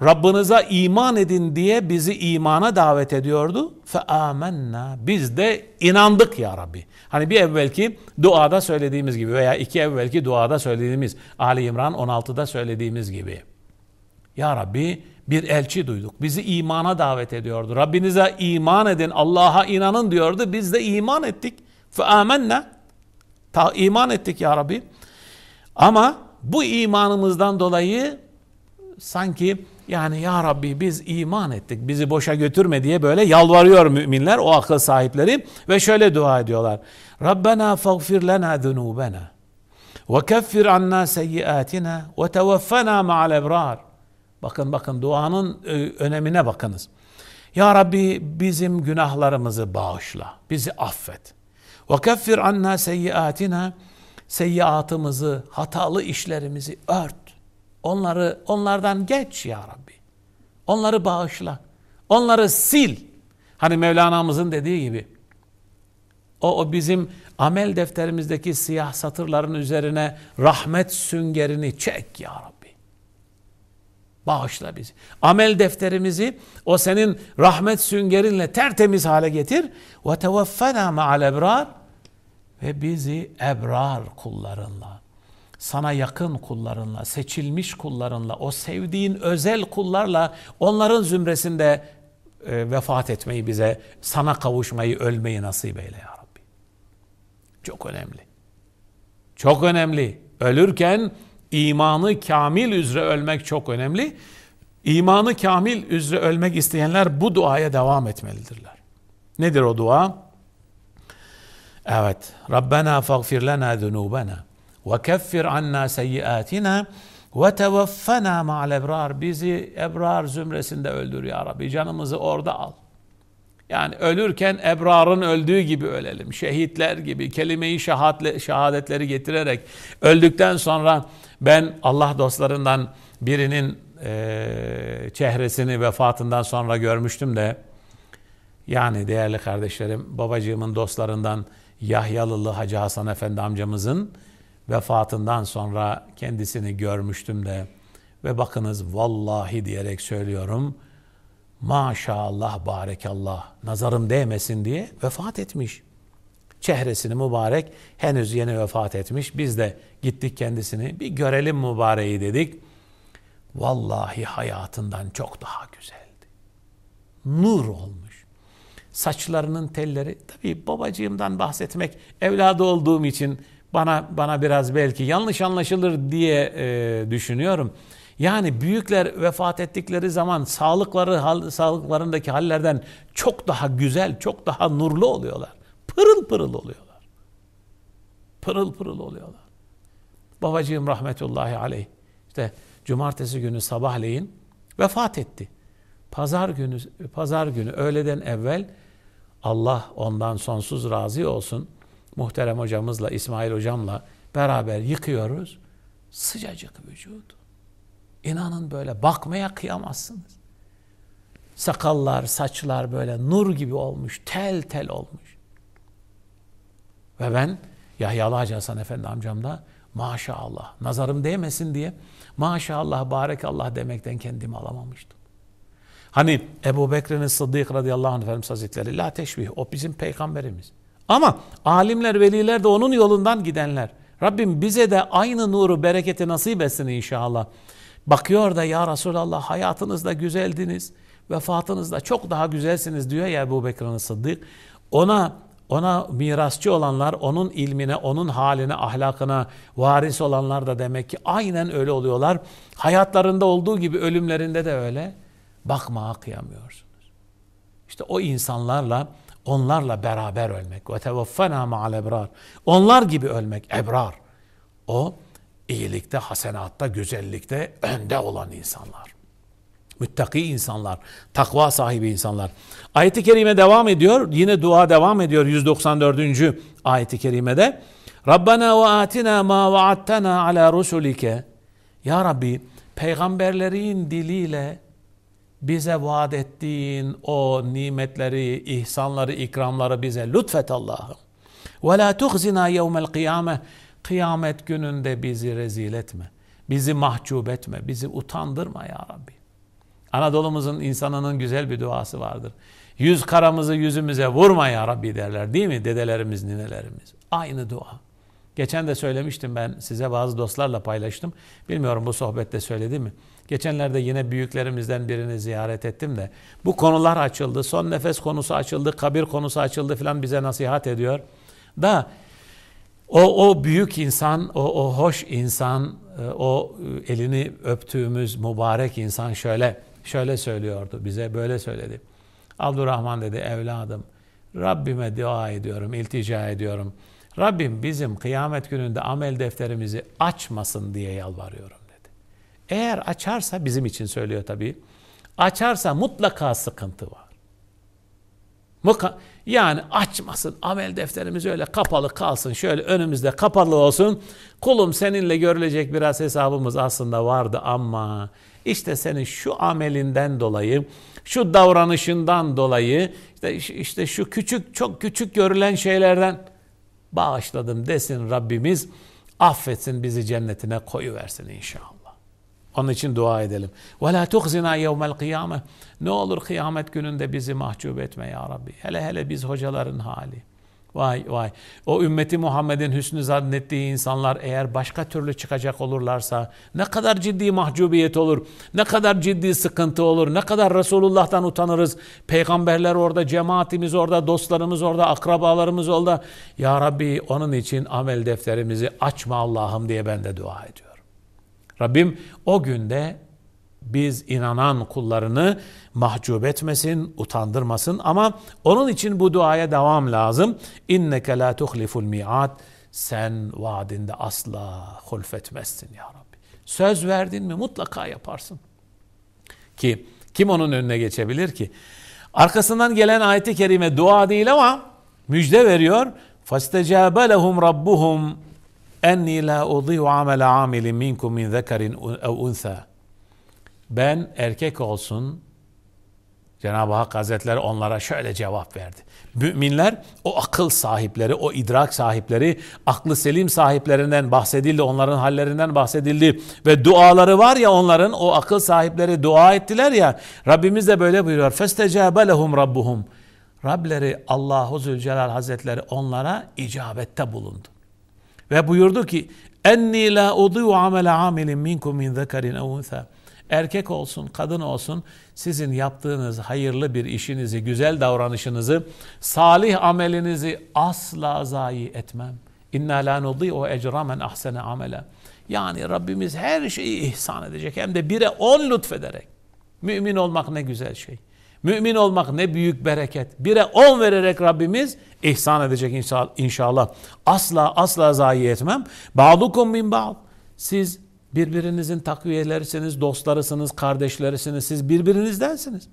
Rabbinize iman edin diye bizi imana davet ediyordu. Fe amennâ. Biz de inandık ya Rabbi. Hani bir evvelki duada söylediğimiz gibi veya iki evvelki duada söylediğimiz Ali İmran 16'da söylediğimiz gibi. Ya Rabbi bir elçi duyduk. Bizi imana davet ediyordu. Rabbinize iman edin, Allah'a inanın diyordu. Biz de iman ettik. Fe amennâ. Ta iman ettik ya Rabbi. Ama bu imanımızdan dolayı sanki Yani ya Rabbi biz iman ettik bizi boşa götürme diye böyle yalvarıyor müminler o akıl sahipleri ve şöyle dua ediyorlar. Rabbena fagfir lena zunubena ve keffir anna seyyiatina ve tevaffena ma'al ebrar. Bakın bakın duanın e, önemine bakınız. Ya Rabbi bizim günahlarımızı bağışla, bizi affet. Ve keffir anna seyyiatina seyyiatımızı, hatalı işlerimizi ört. Onları onlardan geç ya Rabbi. Onları bağışla. Onları sil. Hani Mevlana'mızın dediği gibi. O, o bizim amel defterimizdeki siyah satırların üzerine rahmet süngerini çek ya Rabbi. Bağışla bizi. Amel defterimizi o senin rahmet süngerinle tertemiz hale getir. Ve tevaffena ma'al ebrar ve bizi ebrar kullarınla, sana yakın kullarınla, seçilmiş kullarınla, o sevdiğin özel kullarla onların zümresinde e, vefat etmeyi bize, sana kavuşmayı, ölmeyi nasip eyle ya Rabbi. Çok önemli. Çok önemli. Ölürken imanı kamil üzere ölmek çok önemli. İmanı kamil üzere ölmek isteyenler bu duaya devam etmelidirler. Nedir o dua? Evet. Rabbena faghfir lana zunubana anna seyyiatina ve tevaffena ma'al ebrar. Bizi ebrar zümresinde öldür ya Rabbi. Canımızı orada al. Yani ölürken ebrarın öldüğü gibi ölelim. Şehitler gibi kelime-i şehadetleri getirerek öldükten sonra ben Allah dostlarından birinin e, çehresini vefatından sonra görmüştüm de yani değerli kardeşlerim babacığımın dostlarından Yahyalılı Hacı Hasan Efendi amcamızın vefatından sonra kendisini görmüştüm de ve bakınız vallahi diyerek söylüyorum maşallah barekallah nazarım değmesin diye vefat etmiş. Çehresini mübarek henüz yeni vefat etmiş. Biz de gittik kendisini bir görelim mübareği dedik. Vallahi hayatından çok daha güzeldi. Nur olmuş. Saçlarının telleri tabii babacığımdan bahsetmek evladı olduğum için bana bana biraz belki yanlış anlaşılır diye e, düşünüyorum. Yani büyükler vefat ettikleri zaman sağlıkları hal, sağlıklarındaki hallerden çok daha güzel, çok daha nurlu oluyorlar. Pırıl pırıl oluyorlar. Pırıl pırıl oluyorlar. Babacığım rahmetullahi aleyh işte cumartesi günü sabahleyin vefat etti. Pazar günü pazar günü öğleden evvel Allah ondan sonsuz razı olsun. Muhterem hocamızla İsmail hocamla beraber yıkıyoruz. Sıcacık vücudu. İnanın böyle bakmaya kıyamazsınız. Sakallar, saçlar böyle nur gibi olmuş, tel tel olmuş. Ve ben Yahyalı Hacı Hasan Efendi amcamda maşallah nazarım değmesin diye maşallah barekallah demekten kendimi alamamıştım. Hani Ebu Bekir'in Sıddık radıyallahu anh Efendimiz Hazretleri la teşbih o bizim peygamberimiz. Ama alimler, veliler de onun yolundan gidenler. Rabbim bize de aynı nuru, bereketi nasip etsin inşallah. Bakıyor da ya Resulallah hayatınızda güzeldiniz, vefatınızda çok daha güzelsiniz diyor ya Ebu Bekir'in Sıddık. Ona ona mirasçı olanlar, onun ilmine, onun haline, ahlakına varis olanlar da demek ki aynen öyle oluyorlar. Hayatlarında olduğu gibi ölümlerinde de öyle. Bakmaya kıyamıyorsunuz. İşte o insanlarla, onlarla beraber ölmek. Ve tevaffena ma'al ebrar. Onlar gibi ölmek, ebrar. O iyilikte, hasenatta, güzellikte önde olan insanlar. Müttaki insanlar, takva sahibi insanlar. Ayet-i kerime devam ediyor. Yine dua devam ediyor 194. ayet-i kerimede. Rabbena ve atina ma vaattena ala rusulike. Ya Rabbi peygamberlerin diliyle bize vaat ettiğin o nimetleri, ihsanları, ikramları bize lütfet Allah'ım. Ve la tuhzina yevmel kıyame. Kıyamet gününde bizi rezil etme. Bizi mahcup etme. Bizi utandırma ya Rabbi. Anadolu'muzun insanının güzel bir duası vardır. Yüz karamızı yüzümüze vurma ya Rabbi derler değil mi dedelerimiz, ninelerimiz? Aynı dua. Geçen de söylemiştim ben size bazı dostlarla paylaştım. Bilmiyorum bu sohbette söyledi mi? Geçenlerde yine büyüklerimizden birini ziyaret ettim de bu konular açıldı. Son nefes konusu açıldı, kabir konusu açıldı filan bize nasihat ediyor. Da O, o büyük insan, o, o hoş insan, e, o elini öptüğümüz mübarek insan şöyle şöyle söylüyordu bize böyle söyledi. Abdurrahman dedi evladım Rabbime dua ediyorum, iltica ediyorum. Rabbim bizim kıyamet gününde amel defterimizi açmasın diye yalvarıyorum. Eğer açarsa bizim için söylüyor tabii. Açarsa mutlaka sıkıntı var. Yani açmasın amel defterimiz öyle kapalı kalsın şöyle önümüzde kapalı olsun. Kulum seninle görülecek biraz hesabımız aslında vardı ama işte senin şu amelinden dolayı şu davranışından dolayı işte, işte şu küçük çok küçük görülen şeylerden bağışladım desin Rabbimiz affetsin bizi cennetine koyu versin inşallah. Onun için dua edelim. Ve la tuhzina yevmel kıyame. Ne olur kıyamet gününde bizi mahcup etme ya Rabbi. Hele hele biz hocaların hali. Vay vay. O ümmeti Muhammed'in hüsnü zannettiği insanlar eğer başka türlü çıkacak olurlarsa ne kadar ciddi mahcubiyet olur, ne kadar ciddi sıkıntı olur, ne kadar Resulullah'tan utanırız. Peygamberler orada, cemaatimiz orada, dostlarımız orada, akrabalarımız orada. Ya Rabbi onun için amel defterimizi açma Allah'ım diye ben de dua ediyorum. Rabbim o günde biz inanan kullarını mahcup etmesin, utandırmasın ama onun için bu duaya devam lazım. İnneke la tuhliful mi'at. Sen vaadinde asla hulfetmezsin ya Rabbi. Söz verdin mi mutlaka yaparsın. Ki kim onun önüne geçebilir ki? Arkasından gelen ayeti kerime dua değil ama müjde veriyor. فَاسْتَجَابَ لَهُمْ رَبُّهُمْ enni la udiyu amele amilin minkum min zekerin ev unsa. Ben erkek olsun Cenab-ı Hak Hazretleri onlara şöyle cevap verdi. Müminler o akıl sahipleri, o idrak sahipleri, aklı selim sahiplerinden bahsedildi, onların hallerinden bahsedildi. Ve duaları var ya onların, o akıl sahipleri dua ettiler ya, Rabbimiz de böyle buyuruyor. فَاسْتَجَابَ لَهُمْ رَبُّهُمْ Rableri Allahu Zülcelal Hazretleri onlara icabette bulundu. Ve buyurdu ki enni la udiyu amele amilin minkum min zekarin ev unsa. Erkek olsun, kadın olsun sizin yaptığınız hayırlı bir işinizi, güzel davranışınızı, salih amelinizi asla zayi etmem. İnna la nudiyu ecra men ahsene amele. Yani Rabbimiz her şeyi ihsan edecek hem de bire on lütfederek. Mümin olmak ne güzel şey. Mümin olmak ne büyük bereket. Bire on vererek Rabbimiz ihsan edecek inşallah. Asla asla zayi etmem. Ba'dukum min ba'd. Siz birbirinizin takviyelerisiniz, dostlarısınız, kardeşlerisiniz. Siz birbirinizdensiniz.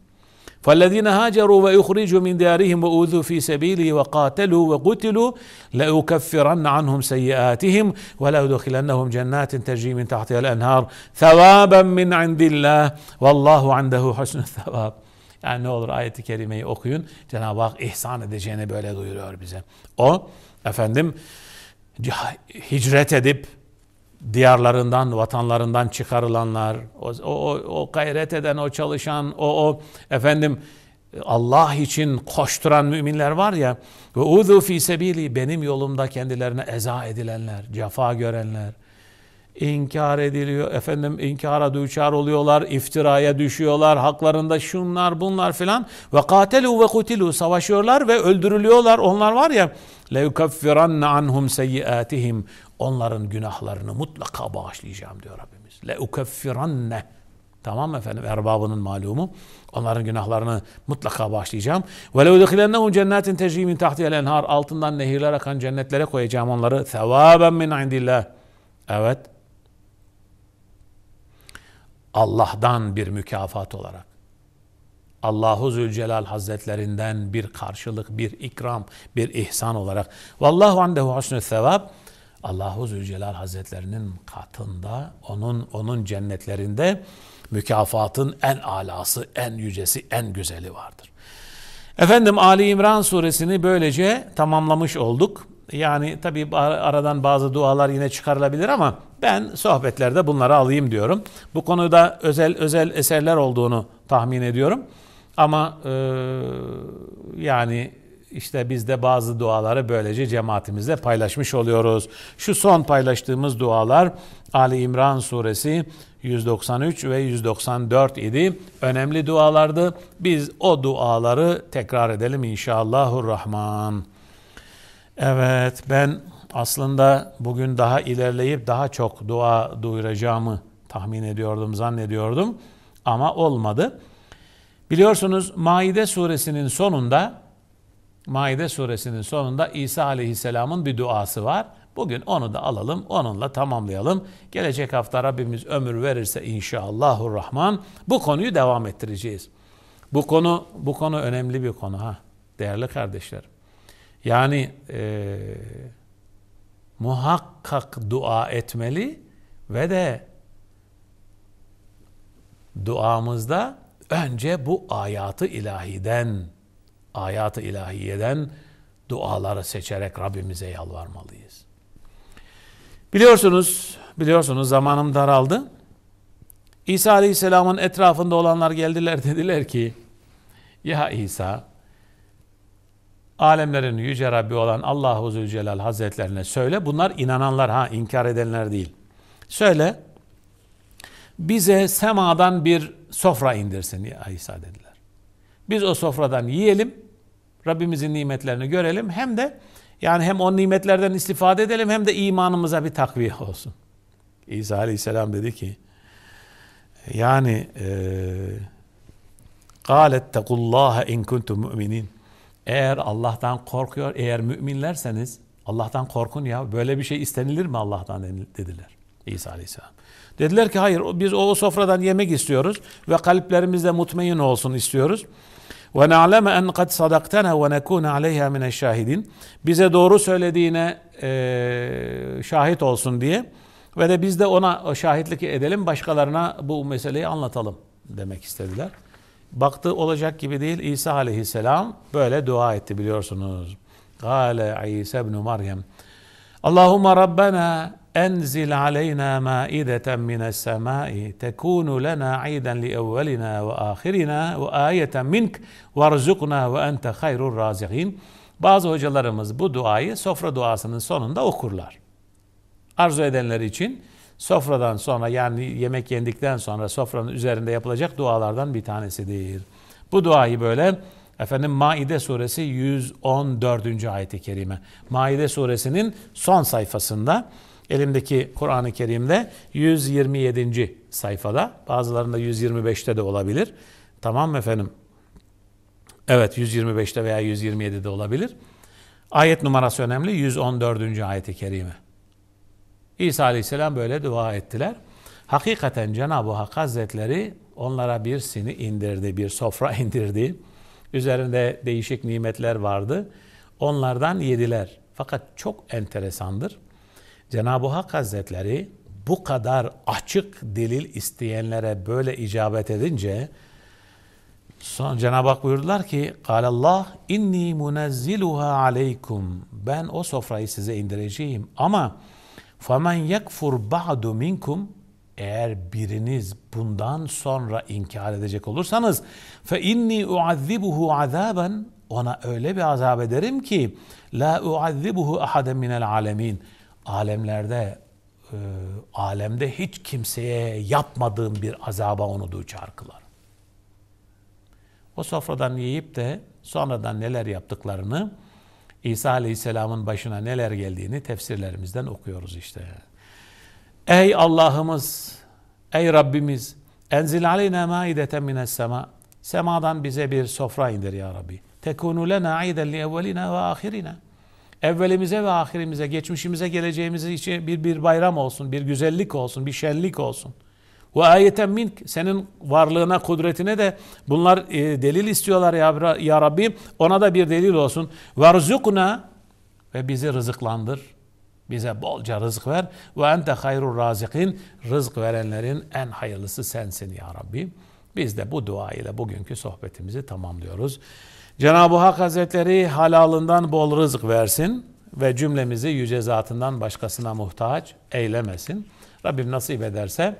فالذين هاجروا وأخرجوا من ديارهم وأوذوا في سبيلي وقاتلوا وقتلوا لأكفرن عنهم سيئاتهم ولأدخلنهم جنات تجري من تحتها الأنهار ثوابا من عند الله والله عنده حسن الثواب yani ne olur ayeti kerimeyi okuyun. Cenab-ı Hak ihsan edeceğini böyle duyuruyor bize. O efendim hicret edip diyarlarından, vatanlarından çıkarılanlar, o, o, o gayret eden, o çalışan, o, o efendim Allah için koşturan müminler var ya ve uzu fi sebili benim yolumda kendilerine eza edilenler, cefa görenler, inkar ediliyor. Efendim inkara duçar oluyorlar, iftiraya düşüyorlar, haklarında şunlar bunlar filan. Ve katelu ve kutilu savaşıyorlar ve öldürülüyorlar. Onlar var ya le yukaffiranna anhum seyyiatihim. Onların günahlarını mutlaka bağışlayacağım diyor Rabbimiz. Le ukaffiranne. Tamam mı efendim? Erbabının malumu. Onların günahlarını mutlaka bağışlayacağım. Ve le udkhilennehum cennetin tecri min tahtiha'l enhar. Altından nehirler akan cennetlere koyacağım onları. Sevaben min indillah. Evet. Allah'tan bir mükafat olarak. Allahu Zülcelal Hazretlerinden bir karşılık, bir ikram, bir ihsan olarak. Vallahu andehu hasnü sevab. Allahu Zülcelal Hazretlerinin katında, onun onun cennetlerinde mükafatın en alası, en yücesi, en güzeli vardır. Efendim Ali İmran suresini böylece tamamlamış olduk. Yani tabi aradan bazı dualar yine çıkarılabilir ama ben sohbetlerde bunları alayım diyorum. Bu konuda özel özel eserler olduğunu tahmin ediyorum. Ama e, yani işte biz de bazı duaları böylece cemaatimizle paylaşmış oluyoruz. Şu son paylaştığımız dualar Ali İmran suresi 193 ve 194 idi. Önemli dualardı. Biz o duaları tekrar edelim inşallahurrahman. Evet ben aslında bugün daha ilerleyip daha çok dua duyuracağımı tahmin ediyordum, zannediyordum ama olmadı. Biliyorsunuz Maide suresinin sonunda Maide suresinin sonunda İsa aleyhisselamın bir duası var. Bugün onu da alalım, onunla tamamlayalım. Gelecek hafta Rabbimiz ömür verirse inşallahurrahman bu konuyu devam ettireceğiz. Bu konu bu konu önemli bir konu ha değerli kardeşlerim. Yani e, muhakkak dua etmeli ve de duamızda önce bu ayatı ilahiden ayatı ilahiyeden duaları seçerek Rabbimize yalvarmalıyız. Biliyorsunuz, biliyorsunuz zamanım daraldı. İsa Aleyhisselam'ın etrafında olanlar geldiler dediler ki ya İsa alemlerin yüce Rabbi olan Allahu Zülcelal Hazretlerine söyle. Bunlar inananlar ha inkar edenler değil. Söyle bize semadan bir sofra indirsin ya İsa dediler. Biz o sofradan yiyelim. Rabbimizin nimetlerini görelim. Hem de yani hem o nimetlerden istifade edelim hem de imanımıza bir takviye olsun. İsa Aleyhisselam dedi ki yani قَالَتْ تَقُوا اللّٰهَ اِنْ كُنْتُمْ مُؤْمِنِينَ eğer Allah'tan korkuyor, eğer müminlerseniz Allah'tan korkun ya. Böyle bir şey istenilir mi Allah'tan dediler İsa Aleyhisselam. Dediler ki hayır biz o sofradan yemek istiyoruz ve kalplerimizde mutmain olsun istiyoruz. Ve na'leme en kad sadaktana ve nekuna aleyha mine şahidin. Bize doğru söylediğine e, şahit olsun diye ve de biz de ona şahitlik edelim, başkalarına bu meseleyi anlatalım demek istediler. Baktı olacak gibi değil. İsa aleyhisselam böyle dua etti biliyorsunuz. Kale İsa ibn Meryem. Allahumma Rabbena enzil aleyna maideten mines semai tekunu lena iden li evvelina ve ahirina ve ayeten mink varzukna ve ente hayrur razikin. Bazı hocalarımız bu duayı sofra duasının sonunda okurlar. Arzu edenler için sofradan sonra yani yemek yendikten sonra sofranın üzerinde yapılacak dualardan bir tanesidir. Bu duayı böyle efendim Maide suresi 114. ayeti kerime. Maide suresinin son sayfasında elimdeki Kur'an-ı Kerim'de 127. sayfada bazılarında 125'te de olabilir. Tamam mı efendim? Evet 125'te veya 127'de olabilir. Ayet numarası önemli 114. ayeti kerime. İsa Aleyhisselam böyle dua ettiler. Hakikaten Cenab-ı Hak Hazretleri onlara bir sini indirdi, bir sofra indirdi. Üzerinde değişik nimetler vardı. Onlardan yediler. Fakat çok enteresandır. Cenab-ı Hak Hazretleri bu kadar açık delil isteyenlere böyle icabet edince Son Cenab-ı Hak buyurdular ki Allah inni munezziluha aleykum ben o sofrayı size indireceğim ama famen yekfur ba'du minkum eğer biriniz bundan sonra inkar edecek olursanız inni uazzibuhu azaben ona öyle bir azap ederim ki la uazzibuhu ahaden minel alemin alemlerde e, alemde hiç kimseye yapmadığım bir azaba onu duçar kılar. O sofradan yiyip de sonradan neler yaptıklarını İsa Aleyhisselam'ın başına neler geldiğini tefsirlerimizden okuyoruz işte. Ey Allah'ımız, ey Rabbimiz, enzil aleyna maideten mines sema. Semadan bize bir sofra indir ya Rabbi. Tekunu lena aiden li evvelina ve ahirina. Evvelimize ve ahirimize, geçmişimize, geleceğimize bir, bir bayram olsun, bir güzellik olsun, bir şenlik olsun. Ve ayeten mink senin varlığına, kudretine de bunlar e, delil istiyorlar ya, ya Rabbi. Ona da bir delil olsun. Varzukna ve bizi rızıklandır. Bize bolca rızık ver. Ve ente hayrur razikin. Rızık verenlerin en hayırlısı sensin ya Rabbi. Biz de bu dua ile bugünkü sohbetimizi tamamlıyoruz. Cenab-ı Hak Hazretleri halalından bol rızık versin ve cümlemizi yüce zatından başkasına muhtaç eylemesin. Rabbim nasip ederse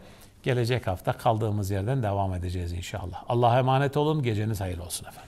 gelecek hafta kaldığımız yerden devam edeceğiz inşallah. Allah'a emanet olun. Geceniz hayırlı olsun efendim.